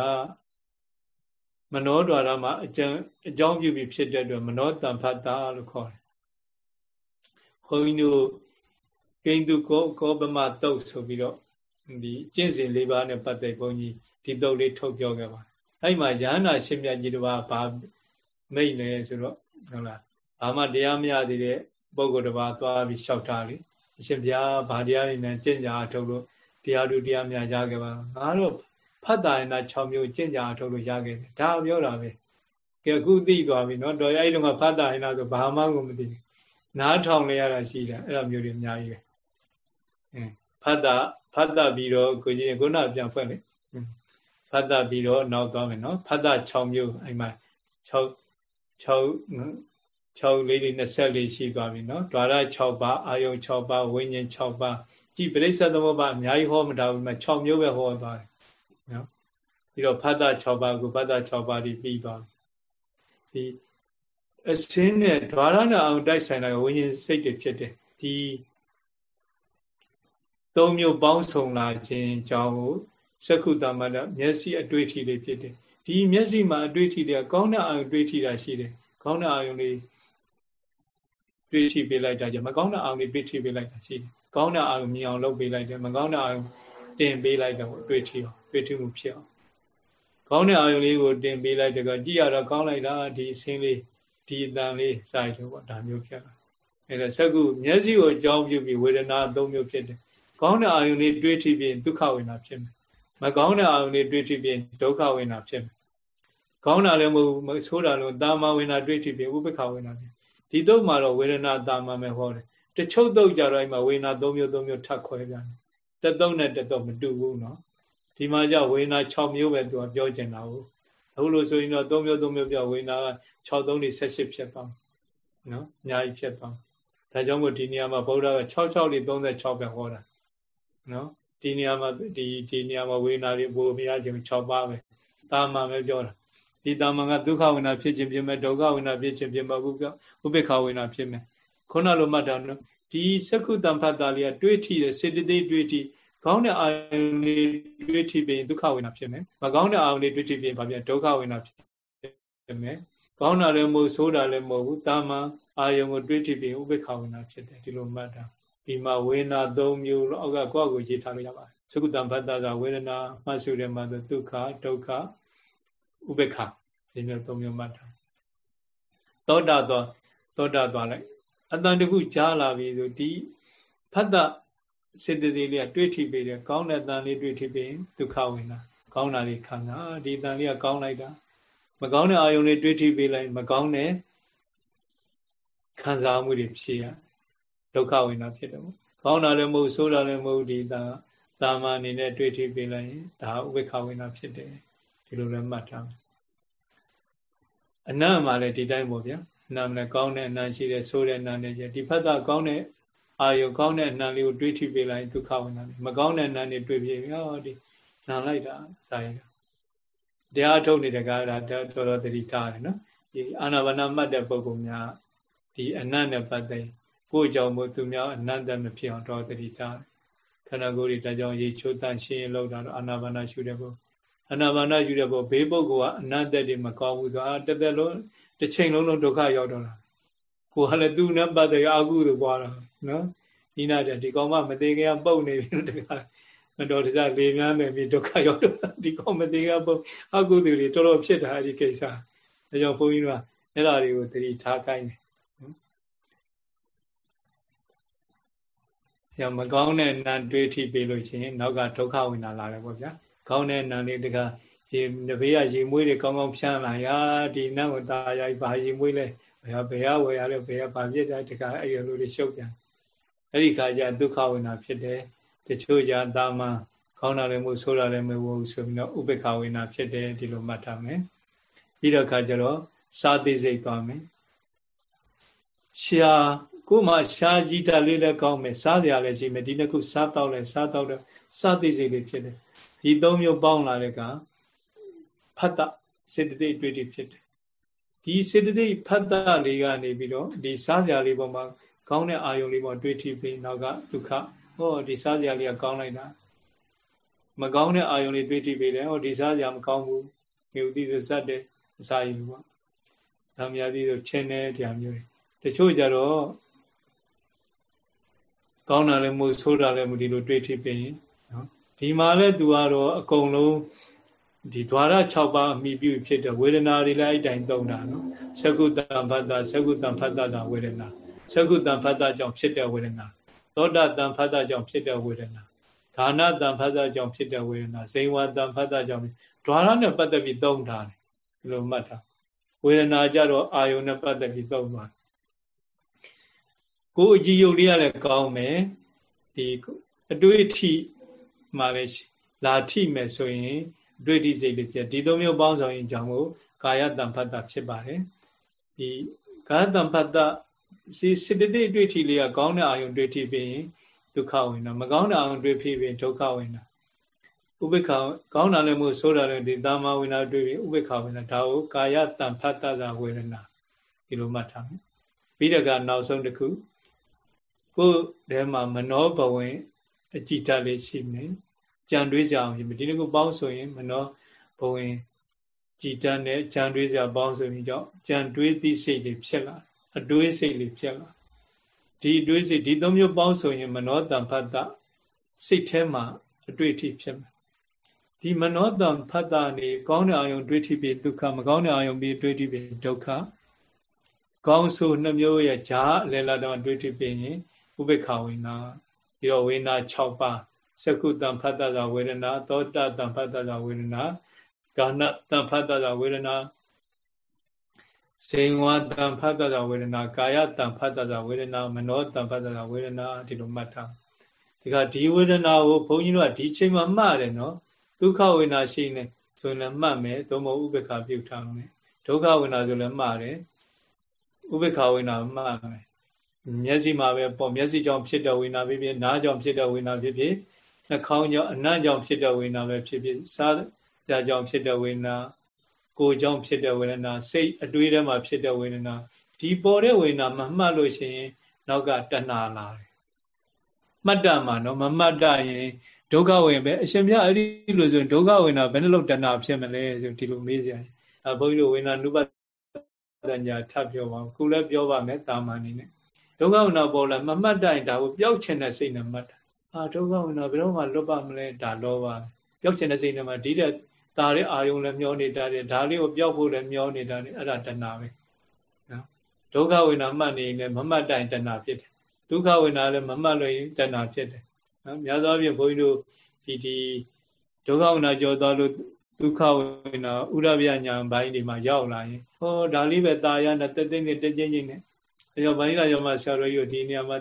မနောဒွါရမှာအကျံအကြောင်းပြုပြီးဖြစ်တဲ့အတွက်မနောတံဖတ်တာလို့ခေါ်တယ်။ခွန်ကြီးတို့ကိန္တုကောကောပမတုတ်ဆိုပြီးတော့ဒီကျင့်စဉ်၄ပါးနဲ့ပတ်သက်ဘုန်းကြီးဒီတုတ်လေးထုတ်ပြောခဲ့ပါတယ်။အဲ့မှာရဟန္တာရှင်မြတ်ကြီးတို့ကဘာမိတ်လဲဆိုတော့ဟုတ်လား ဘာမှတရားမရသေးတဲ့ပုဂ္ဂိုလ်တစ်ပါးသွားပြီးလျှောက်ထားလေအရှင်ဘုရားဗာတရားတွေနဲ့ကျင့်ကြအထုတ်လို့တရားလူတရားများရခဲ့ပါငါတို့ဖတ်တာရဏ6မျိုးကျင့်ကြအထုတ်လို့ရခဲ့တယ်ဒါပြောတာပဲကဲအခုသိသွားပြီနော်တော်အဲ့ဒီတော့ဖတ်တာရဏဆိုဘာမှကိုမသိဘူးနားထောင်လေရတာရှိတယ်အဲ့လိုမျိုးတွေအများကြီးပဲအင်းဖတ်တာဖတ်တာပြီးတော့ကိုကြီးခုနပြန်ဖွင့်လေဖတ်တာပြီးတော့နောက်သွားမယ်နော်ဖတ်တာ6မျိုးအဲ့မှာ6 6 6လေးတွေ24ရှိသွားပြီနော်ဓာရ6ပါးအာယုံ6ပါးဝိညာဉ်6ပါးကြည်ပရိစ္ဆေသမုပ္ပါအများကြီးဟောမတာဘူးမှာ6မျိုးပဲဟောသွားတယ်နော်ပြီးတော့ဖတ်တာ6ပါးကိုဖတ်တာ6ပါးဒီပြီးသွားပြီဒီအစင်းနဲ့ဓာရနဲ့အောင်တိုက်ဆိုင်တာဝိညာဉ်စိတ်တွေဖြစ်တယ်ဒီသုံးမျိုးပေါင်းစုံလာခြင်းကြောင့်စက္ခုတမတမျက်စိအတွေ့အထိလေးဖြစ်တယ်ဒီမျက်စိမှာအတွေ့အထိတွေကကောင်းတဲ့အာရုံတွေ့ထိတာရှိတယ်ကောင်းတဲ့အာရုံလေး တွေးထိပေးလိုက်တာကြမကောင်းတဲ့အာရုံတွေတွေးထိပေးလိုက်တာရှိတယ်။ကောင်းတဲ့အာရုံမြင်အောင်လုပ်ပေးလိုက်တယ်မကောင်းတဲ့အာရုံတင်ပေးလိုက်တယ်ပေါ့တွေးထိအောင်တွေးထိမှုဖြစ်အောင်ကောင်းတဲ့အာရုံလေးကိုတင်ပေးလိုက်တယ်ကကြည့်ရတော့ကောင်းလိုက်တာဒီဆင်းလေးဒီအတန်လေးစိုက်လို့ပေါ့ဒါမျိုးဖြစ်လာအဲဒါစက္ကုမျက်စိကိုအကြောင်းပြုပြီးဝေဒနာအသုံးမျိုးဖြစ်တယ်။ကောင်းတဲ့အာရုံလေးတွေးထိပြီးဒုက္ခဝေဒနာဖြစ်မယ်။မကောင်းတဲ့အာရုံလေးတွေးထိပြီးဒုက္ခဝေဒနာဖြစ်မယ်။ကောင်းတာလည်းမဟုတ်ဘူးဆိုးတာလည်းတာမဝေဒနာတွေးထိပြီးဥပ္ပခဝေဒနာဖြစ် ဒီတုတ်မှာတော့ဝေဒနာတာမမယ်ဟောတယ်တချို့တုတ်ကြတော့အဲ့မှာဝေဒနာ၃မျိုး၃မျိုးထပ်ခွဲပြန်တယ်တတုတ်နဲ့တတုတ်မတူဘူးနော်ဒီမှာကြဝေဒနာ6မျိုးပဲသူကပြောချင်တာဟုတ်အခုလို့ဆိုရင်တော့၃မျိုး၃မျိုးပြောဝေဒနာ6 3 18ဖြစ်သွားနော်အများကြီးဖြစ်သွားဒါကြောင့်မို့ဒီနေရာမှာဗုဒ္ဓက66လေး36ပဲဟောတာနော်ဒီနေရာမှာဒီဒီနေရာမှာဝေဒနာတွေဘုရားကျင်6ပါးပဲတာမန်ပဲပြောတာ ဒီတာမန်ကဒုက္ခဝိနာဖြစ်ခြင်းဖြစ်မယ်ဒုက္ခဝိနာဖြစ်ခြင်းဖြစ်မှာဥပ္ပခဝိနာဖြစ်မယ်ခုနလိုမှတ်တာနော်ဒီစကုတံဖတ်တာလေးကတွေးထိတယ်စေတသိက်တွေးထိကောင်းတဲ့အာယုန်လေးတွေးထိပြီးဒုက္ခဝိနာဖြစ်မယ်မကောင်းတဲ့အာယုန်လေးတွေးထိပြီးဘာဖြစ်ဒုက္ခဝိနာဖြစ်မယ်ကောင်းတာလည်းမဟုတ်ဆိုးတာလည်းမဟုတ်ဘူးတာမန်အာယုန်ကိုတွေးထိပြီးဥပ္ပခဝိနာဖြစ်တယ်ဒီလိုမှတ်တာဒီမှာဝေနာ၃မျိုးလို့အောက်ကကိုယ့်ကိုရေးထားလို့ရပါတယ်သကုတံဖတ်တာကဝေဒနာမှတ်စုတယ်မှာဒုက္ခဒုက္ခ ဥပေက္ခဒီမျိုးသုံးမျိုးမှတ်တာသောတာသွားသောတာသွားလိုက်အတန်တခုကြားလာပြီဆိုဒီဖတ်တာစေတသိက်လေးကတွေးထိပေးတယ်ကောင်းတဲ့တန်လေးတွေးထိပေးဒုက္ခဝင်တာကောင်းတာလေးခံတာဒီတန်လေးကကောင်းလိုက်တာမကောင်းတဲ့အာယုံလေးတွေးထိပေးလိုက်မကောင်းတဲ့ခံစားမှုတွေဖြစ်ရဒုက္ခဝင်တာဖြစ်တယ်ပေါ့ကောင်းတာလည်းမဟုတ်ဆိုးတာလည်းမဟုတ်ဒီတာတာမအနေနဲ့တွေးထိပေးလိုက်ရင်ဒါဥပေက္ခဝင်တာဖြစ်တယ် ဒီလိုလည်းမှတ်ထားမယ်အနတ်မှာလည်းဒီတိုင်းပေါ့ဗျာအနတ်လည်းကောင်းတဲ့အနတ်ရှိတယ်ဆိုးတဲ့အနတ်နဲ့ကျဒီဖတ်တာကောင်းတဲ့အာယုကောင်းတဲ့အနတ်လေးကိုတွေးထိပေးလိုက်ဒုက္ခဝင်တာမကောင်းတဲ့အနတ်နဲ့တွေးပြဟောဒီနာလိုက်တာစာရတာတရားထုတ်နေတဲ့ကားဒါတော်တော်တတိထားတယ်နော်ဒီအာနာပါနမှတ်တဲ့ပုဂ္ဂိုလ်များဒီအနတ်နဲ့ပတ်သက်ကိုယ်ကြောင့်မို့သူများအနန္တမဖြစ်အောင်တော်တတိထားခန္ဓာကိုယ်တွေဒါကြောင့်ရေချိုးတန့်ရှင်းလောက်တာတော့အာနာပါနရှုတဲ့ပုဂ္ဂိုလ် အာနာပါနရှုတဲ့ပုဂ္ဂိုလ်ဘေးပုဂ္ဂိုလ်ကအနတ်တက်တွေမကောင်းဘူးဆိုအာတသက်လုံးတစ်ချိန်လုံးလုံးဒုက္ခရောက်တော့တာကိုယ်ကလည်းသူနဲ့ပတ်သက်ရအကုသို့ပွားတာနော်ဒီနာတဲ့ဒီကောင်မမသေးခင်ကပုတ်နေပြီတခါမတော်တဆလေများနေပြီဒုက္ခရောက်တော့ဒီကောင်မသေးခင်ပုတ်အကုသိုလ်တွေတော်တော်ဖြစ်တာဒီကိစ္စဒါကြောင့်ဘုန်းကြီးတို့ကအဲ့ဒါတွေကိုသတိထားခိုင်းတယ်ရမကောင်းတဲ့နာတွေးထိပေးလို့ရှိရင်နောက်ကဒုက္ခဝင်လာတယ်ပေါ့ဗျာ ကောင်းတဲ့နာလေးတကရေတပည့်ကရေမွေးတွေကောင်းကောင်းဖြန်းလာရာဒီနတ်ဝတာရိုက်ဘာရေမွေးလဲဘယ်ဘယ်ဝယ်ရလဲဘယ်ဘာပြစ်တဲ့တကအဲ့ရလိုတွေရှုပ်ပြန်အဲ့ဒီခါကျဒုက္ခဝင်တာဖြစ်တယ်တချို့ကြတာမခေါင်းတာလည်းမဟုတ်ဆိုးတာလည်းမဟုတ်ဆိုပြီးတော့ဥပေက္ခဝင်တာဖြစ်တယ်ဒီလိုမှတ်ထားမယ်ပြီးတော့ခါကျတော့စာသိစိတ်သွားမယ်ရှာကိုမှရှားကြည့်တာလေးလည်းကောင်းမယ်စားစရာလည်းရှိမယ်ဒီနှစ်ခုစားတော့လဲစားတော့တော့စာသိစိတ်လေးဖြစ်တယ် ဒီသုံးမျိုးပေါင်းလာတဲ့ကဖတ်တာစေတသိက်တွေ့တည်ဖြစ်တယ်ဒီစေတသိက်ဖတ်တာလေးကနေပြီးတော့ဒီစားစရာလေးပေါ်မှာကောင်းတဲ့အာယုံလေးပေါ်တွေ့ထိပြီးနောက်ကဒုက္ခဟောဒီစားစရာလေးကကောင်းလိုက်တာမကောင်းတဲ့အာယုံလေးတွေ့ထိပြီးတယ်ဟောဒီစားစရာမကောင်းဘူးမြေဥသိဆိုစတဲ့အစာရည်ပေါ့ဒါများပြီးဆိုချင်းတဲ့တရားမျိုးတွေတချို့ကြတော့ကောင်းတာလည်းမဟုတ်ဆိုးတာလည်းမဟုတ်ဒီလိုတွေ့ထိပြီးရင်နော် ဒီမှာလဲသူကတော့အကုန်လုံးဒီဓွာရ6ပါးအမိပြုဖြစ်တဲ့ဝေဒနာတွေလည်းအဲ့တိုင်းသုံးတာနော်သကုတံဖတ်တာသကုတံဖတ်တာသာဝေဒနာသကုတံဖတ်တာကြောင့်ဖြစ်တဲ့ဝေဒနာသောတတံဖတ်တာကြောင့်ဖြစ်တဲ့ဝေဒနာဂာဏတံဖတ်တာကြောင့်ဖြစ်တဲ့ဝေဒနာဇိဝတံဖတ်တာကြောင့်ဓွာရနဲ့ပတ်သက်ပြီးသုံးထားတယ်ဒီလိုမှတ်တာဝေဒနာကြတော့အာယုန်နဲ့ပတ်သက်ပြီးသုံးပါကိုယ်အကြည့်ယုတ်လေးရလည်းကောင်းမယ်ဒီအတွေ့အထိ မှလည်းလာထိမယ်ဆိုရင်အတွေ့အထိစိတ်လေးပြဒီသုံးမျိုးပေါင်းဆောင်ရင်ကြောင့်မို့ကာယတံဖတ်တာဖြစ်ပါတယ်ဒီကာယတံဖတ်တာစီစေတသိက်အတွေ့အထိလေးကကောင်းတဲ့အာယုန်တွေ့ထိပြီးရင်ဒုက္ခဝင်တာမကောင်းတဲ့အာယုန်တွေ့ဖြစ်ပြီးဒုက္ခဝင်တာဥပေက္ခကောင်းတာလည်းမဟုတ်ဆိုးတာလည်းဒီတာမဝိနာတွေ့ပြီးဥပေက္ခဝင်တာဒါကိုကာယတံဖတ်တာသာဝေဒနာဒီလိုမှတ်ထားမယ်ပြီးတော့ကနောက်ဆုံးတစ်ခုကိုယ်ထဲမှာမနောဘဝင် အကြည်တတ်လေးရှိမယ်ကြံတွေးကြအောင်ဒီနေ့ကိုပေါင်းဆိုရင်မနောဘဝင်ကြည်တတ်နဲ့ကြံတွေးကြပေါင်းဆိုရင်ကြောင့်ကြံတွေးသည့်စိတ်တွေဖြစ်လာအတွေးစိတ်တွေဖြစ်လာဒီအတွေးစိတ်ဒီသုံးမျိုးပေါင်းဆိုရင် မနောတံဖတ်တစိတ်ထဲမှာအတွေ့အထိဖြစ်မယ်ဒီမနောတံဖတ်တာနေကောင်းတဲ့အာယုံတွေ့ထိပြီးဒုက္ခမကောင်းတဲ့အာယုံပြီးတွေ့ထိပြီးဒုက္ခကောင်းဆိုနှမျိုးရဲ့ဈာအလယ်လာတော့တွေ့ထိပြီးရင်ဥပေက္ခဝိနာ ပြီးတော့ဝိနာ6ပါးသကုတံဖတ်တသာဝေဒနာသောတတံဖတ်တသာဝေဒနာကာဏတံဖတ်တသာဝေဒနာစေဝတံဖတ်တသာဝေဒနာကာယတံဖတ်တသာဝေဒနာမနောတံဖတ်တသာဝေဒနာဒီလိုမှတ်ထားဒီကဒီဝေဒနာကိုဘုန်းကြီးတို့ကဒီချိန်မှာမှတ်တယ်နော်ဒုက္ခဝေဒနာရှိနေဆိုရင်လည်းမှတ်မယ်သို့မဟုတ်ဥပေက္ခပြုထားမယ်ဒုက္ခဝေဒနာဆိုလည်းမှတ်တယ်ဥပေက္ခဝေဒနာမှတ်မယ် မျက်စိမှာပဲပေါ့မျက်စိကြောင့်ဖြစ်တဲ့ဝေဒနာဖြစ်ဖြစ်နားကြောင့်ဖြစ်တဲ့ဝေဒနာဖြစ်ဖြစ်နှာခေါင်းကြောင့်အနံ့ကြောင့်ဖြစ်တဲ့ဝေဒနာပဲဖြစ်ဖြစ်စားကြကြောင့်ဖြစ်တဲ့ဝေဒနာကိုယ်ကြောင့်ဖြစ်တဲ့ဝေဒနာစိတ်အတွေးထဲမှာဖြစ်တဲ့ဝေဒနာဒီပေါ်တဲ့ဝေဒနာမမှတ်လို့ရှိရင် နောက်ကတဏှာလာတယ်မှတ်တမှာနော်မမှတ်တရင်ဒုက္ခဝင်ပဲအရှင်ပြအဲ့ဒီလိုဆိုရင်ဒုက္ခဝင်တာဘယ်နှလို့တဏှာဖြစ်မလဲဆိုဒီလိုမေးစရာအဲဘုန်းကြီးတို့ဝေဒနာနုပဒညာထပ်ပြောပါခုလည်းပြောပါမယ်တာမန်နေနဲ့ ဒုက္ခဝနာပေါ်လာမမှတ်တိုင်ဒါကိုပျောက်ချင်တဲ့စိတ်နဲ့မှတ်တာအာဒုက္ခဝင်တော့ဘယ်တော့မှလွတ်ပါမလဲဒါလောဘပျောက်ချင်တဲ့စိတ်နဲ့မှဒီတဲ့ဒါလေးအာယုံလည်းမျောနေတာတယ်ဒါလေးကိုပျောက်ဖို့လည်းမျောနေတာတယ်အဲ့ဒါတဏှာပဲနော်ဒုက္ခဝေဒနာမှတ်နေရင်မမှတ်တိုင်တဏှာဖြစ်တယ်ဒုက္ခဝေဒနာလည်းမမှတ်လို့ရင်တဏှာဖြစ်တယ်နော်များသောအားဖြင့်ဘုန်းကြီးတို့ဒီဒီဒုက္ခဝေဒနာကြောသွားလို့ဒုက္ခဝေဒနာဥရဗျညာဘိုင်းဒီမှာရောက်လာရင်ဟောဒါလေးပဲตาရနဲ့တက်သိမ့်နဲ့တက်ချင်းချင်းနဲ့ အဲကြောင့်ဘိုင်းလာရောမှာဆရာတော်ကြီးတို့ဒီနေရာမှာ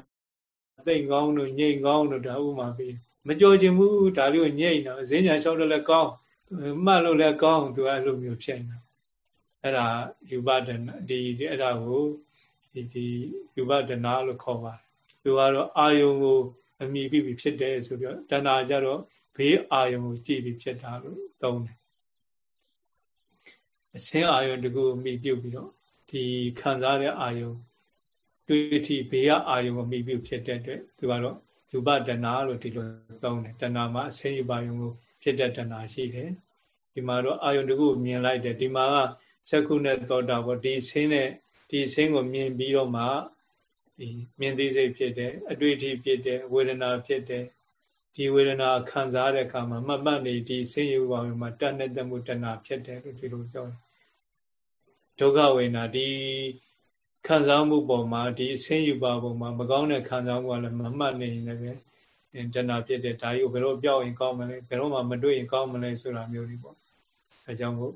သိမ့်ကောင်းလို့ညိမ့်ကောင်းလို့ဒါဥမာပြီးမကြောချင်ဘူးဒါလေးကိုညိမ့်တော့ဈဉ္ညာလျှောက်တော့လည်းကောင်းမှတ်လို့လည်းကောင်းသူအဲ့လိုမျိုးဖြစ်နေတာအဲ့ဒါယူပဒနာဒီအဲ့ဒါကိုဒီဒီယူပဒနာလို့ခေါ်ပါတယ်သူကတော့အာယုံကိုအမိပြီးပြီဖြစ်တယ်ဆိုပြီးတော့တဏှာကြတော့ဘေးအာယုံကိုကြည့်ပြီးဖြစ်တာလို့သုံးတယ်အစင်းအာယုံတကူအမိပြုတ်ပြီးတော့ဒီခံစားတဲ့အာယုံ တွေ့ထိဘေးကအာယုံကိုမိပြုတ်ဖြစ်တဲ့အတွက်သူကတော့ယူပဒနာလို့ဒီလိုသုံးတယ်တဏှာမှာအစင်းယူပါယုံကိုဖြစ်တဲ့တဏှာရှိတယ်ဒီမှာတော့အာယုန်တခုမြင်လိုက်တယ်ဒီမှာကသက္ခုနဲ့သောတာပေါ့ဒီဆင်းနဲ့ဒီဆင်းကိုမြင်ပြီးတော့မှဒီမြင်သိစိတ်ဖြစ်တယ်အတွေ့အထိဖြစ်တယ်ဝေဒနာဖြစ်တယ်ဒီဝေဒနာခံစားတဲ့အခါမှာမှတ်မှတ်နေဒီဆင်းရဲပါမှာတတ်တဲ့တမှုတဏဖြစ်တယ်လို့ဒီလိုပြောတယ်ဒုက္ခဝေဒနာဒီ ခံစားမှုပေါ်မှာဒီဆင်းရဲပါပုံမှာမကောင်းတဲ့ခံစားမှုကလည်းမမှတ်နေရင်လည်းတဏှာဖြစ်တဲ့ဒါကြီးကိုဘယ်တော့ပြောက်ရင်ကောင်းမလဲဘယ်တော့မှမတွေ့ရင်ကောင်းမလဲဆိုတာမျိုးတွေပေါ့အဲကြောင့်မို့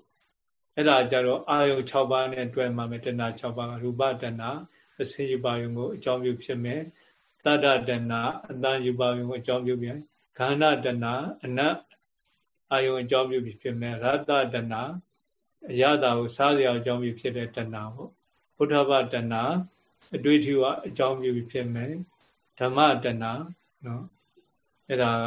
အဲ့ဒါကြတော့အာယု6ပါးနဲ့တွဲမှာမယ်တဏှာ6ပါးကရူပတဏှာအစင်းယူပါယုံကိုအကြောင်းပြုဖြစ်မယ်တတ္တတဏှာအတန်ယူပါယုံကိုအကြောင်းပြုပြန်ခန္ဓာတဏှာအနတ်အာယုံအကြောင်းပြုဖြစ်မယ်ရတ္တတဏှာအရသာကိုစားစရာအကြောင်းပြုဖြစ်တဲ့တဏှာပေါ့ ဘုဒ္ဓဘာတဏှာအတွေ့အထိကအကြောင်းပြုဖြစ်မယ်ဓမ္မတဏှာနော်အဲ့ဒါက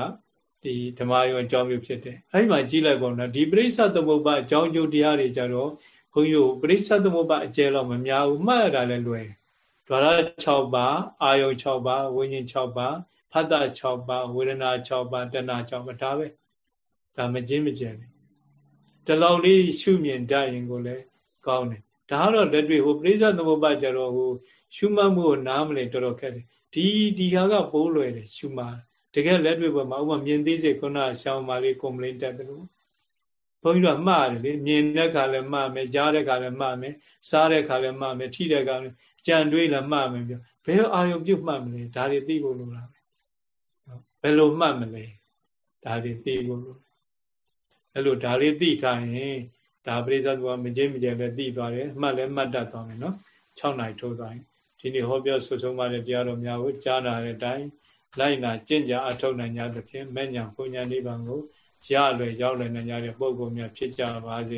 ဒီဓမ္မယောအကြောင်းမျိုးဖြစ်တယ်အဲ့ဒီမှာကြည့်လိုက်ပါဦးနော်ဒီပရိစ္ဆသမုပ္ပါအကြောင်းကျိုးတရားတွေကြတော့ဘုန်းကြီးတို့ပရိစ္ဆသမုပ္ပါအကျယ်တော့မများဘူးမှတ်ရတာလည်းလွယ်ဒွါရ6ပါးအာယုံ6ပါးဝိညာဉ်6ပါးဖတ်တာ6ပါးဝေဒနာ6ပါးတဏှာ6ပါးဒါပဲဒါမချင်းမကျယ်ဘူးဒီလောက်လေးရှုမြင်တတ်ရင်ကိုလည်းကောင်းတယ် ဒါကတော့လက်တွေ့ဟိုပရိစ္ဆသမုပ္ပါကြတော့ဟိုရှုမှတ်မှုကိုနားမလည်တော်တော်ခက်တယ်ဒီဒီဟာကပိုးလွယ်တယ်ရှုမှတ်တကယ်လက်တွေ့ပေါ်မှာဥပမာမြင်သိစိတ်ခုနရှောင်းပါလေးကွန်ပလိန်တက်တယ်လို့ဘုန်းကြီးတို့မှားတယ်လေမြင်တဲ့ခါလည်းမှားမယ်ကြားတဲ့ခါလည်းမှားမယ်စားတဲ့ခါလည်းမှားမယ်ထိတဲ့ခါလည်းကြံတွေးလည်းမှားမယ်ပြောဘယ်အာယုံပြုတ်မှတ်မလဲဒါတွေသိဖို့လိုတာပဲဘယ်လိုမှတ်မလဲဒါတွေသိဖို့လိုအဲ့လိုဒါလေးသိထားရင် ဒါပရိသတ်ကမကြိမကြဲပဲသိသွားတယ်မှတ်လည်းမှတ်တတ်သွားမယ်နော်6နိုင်ထိုးသွားရင်ဒီနေ့ဟောပြောဆွဆုံးပါတဲ့တရားတော်များကိုကြားနာတဲ့အတိုင်းလိုက်နာကျင့်ကြအထောက်နိုင်ကြသဖြင့်မဲ့ညာဘုံညာနိဗ္ဗာန်ကိုရလွယ်ရောက်လွယ်နိုင်ကြတဲ့ပုဂ္ဂိုလ်များဖြစ်ကြပါစေ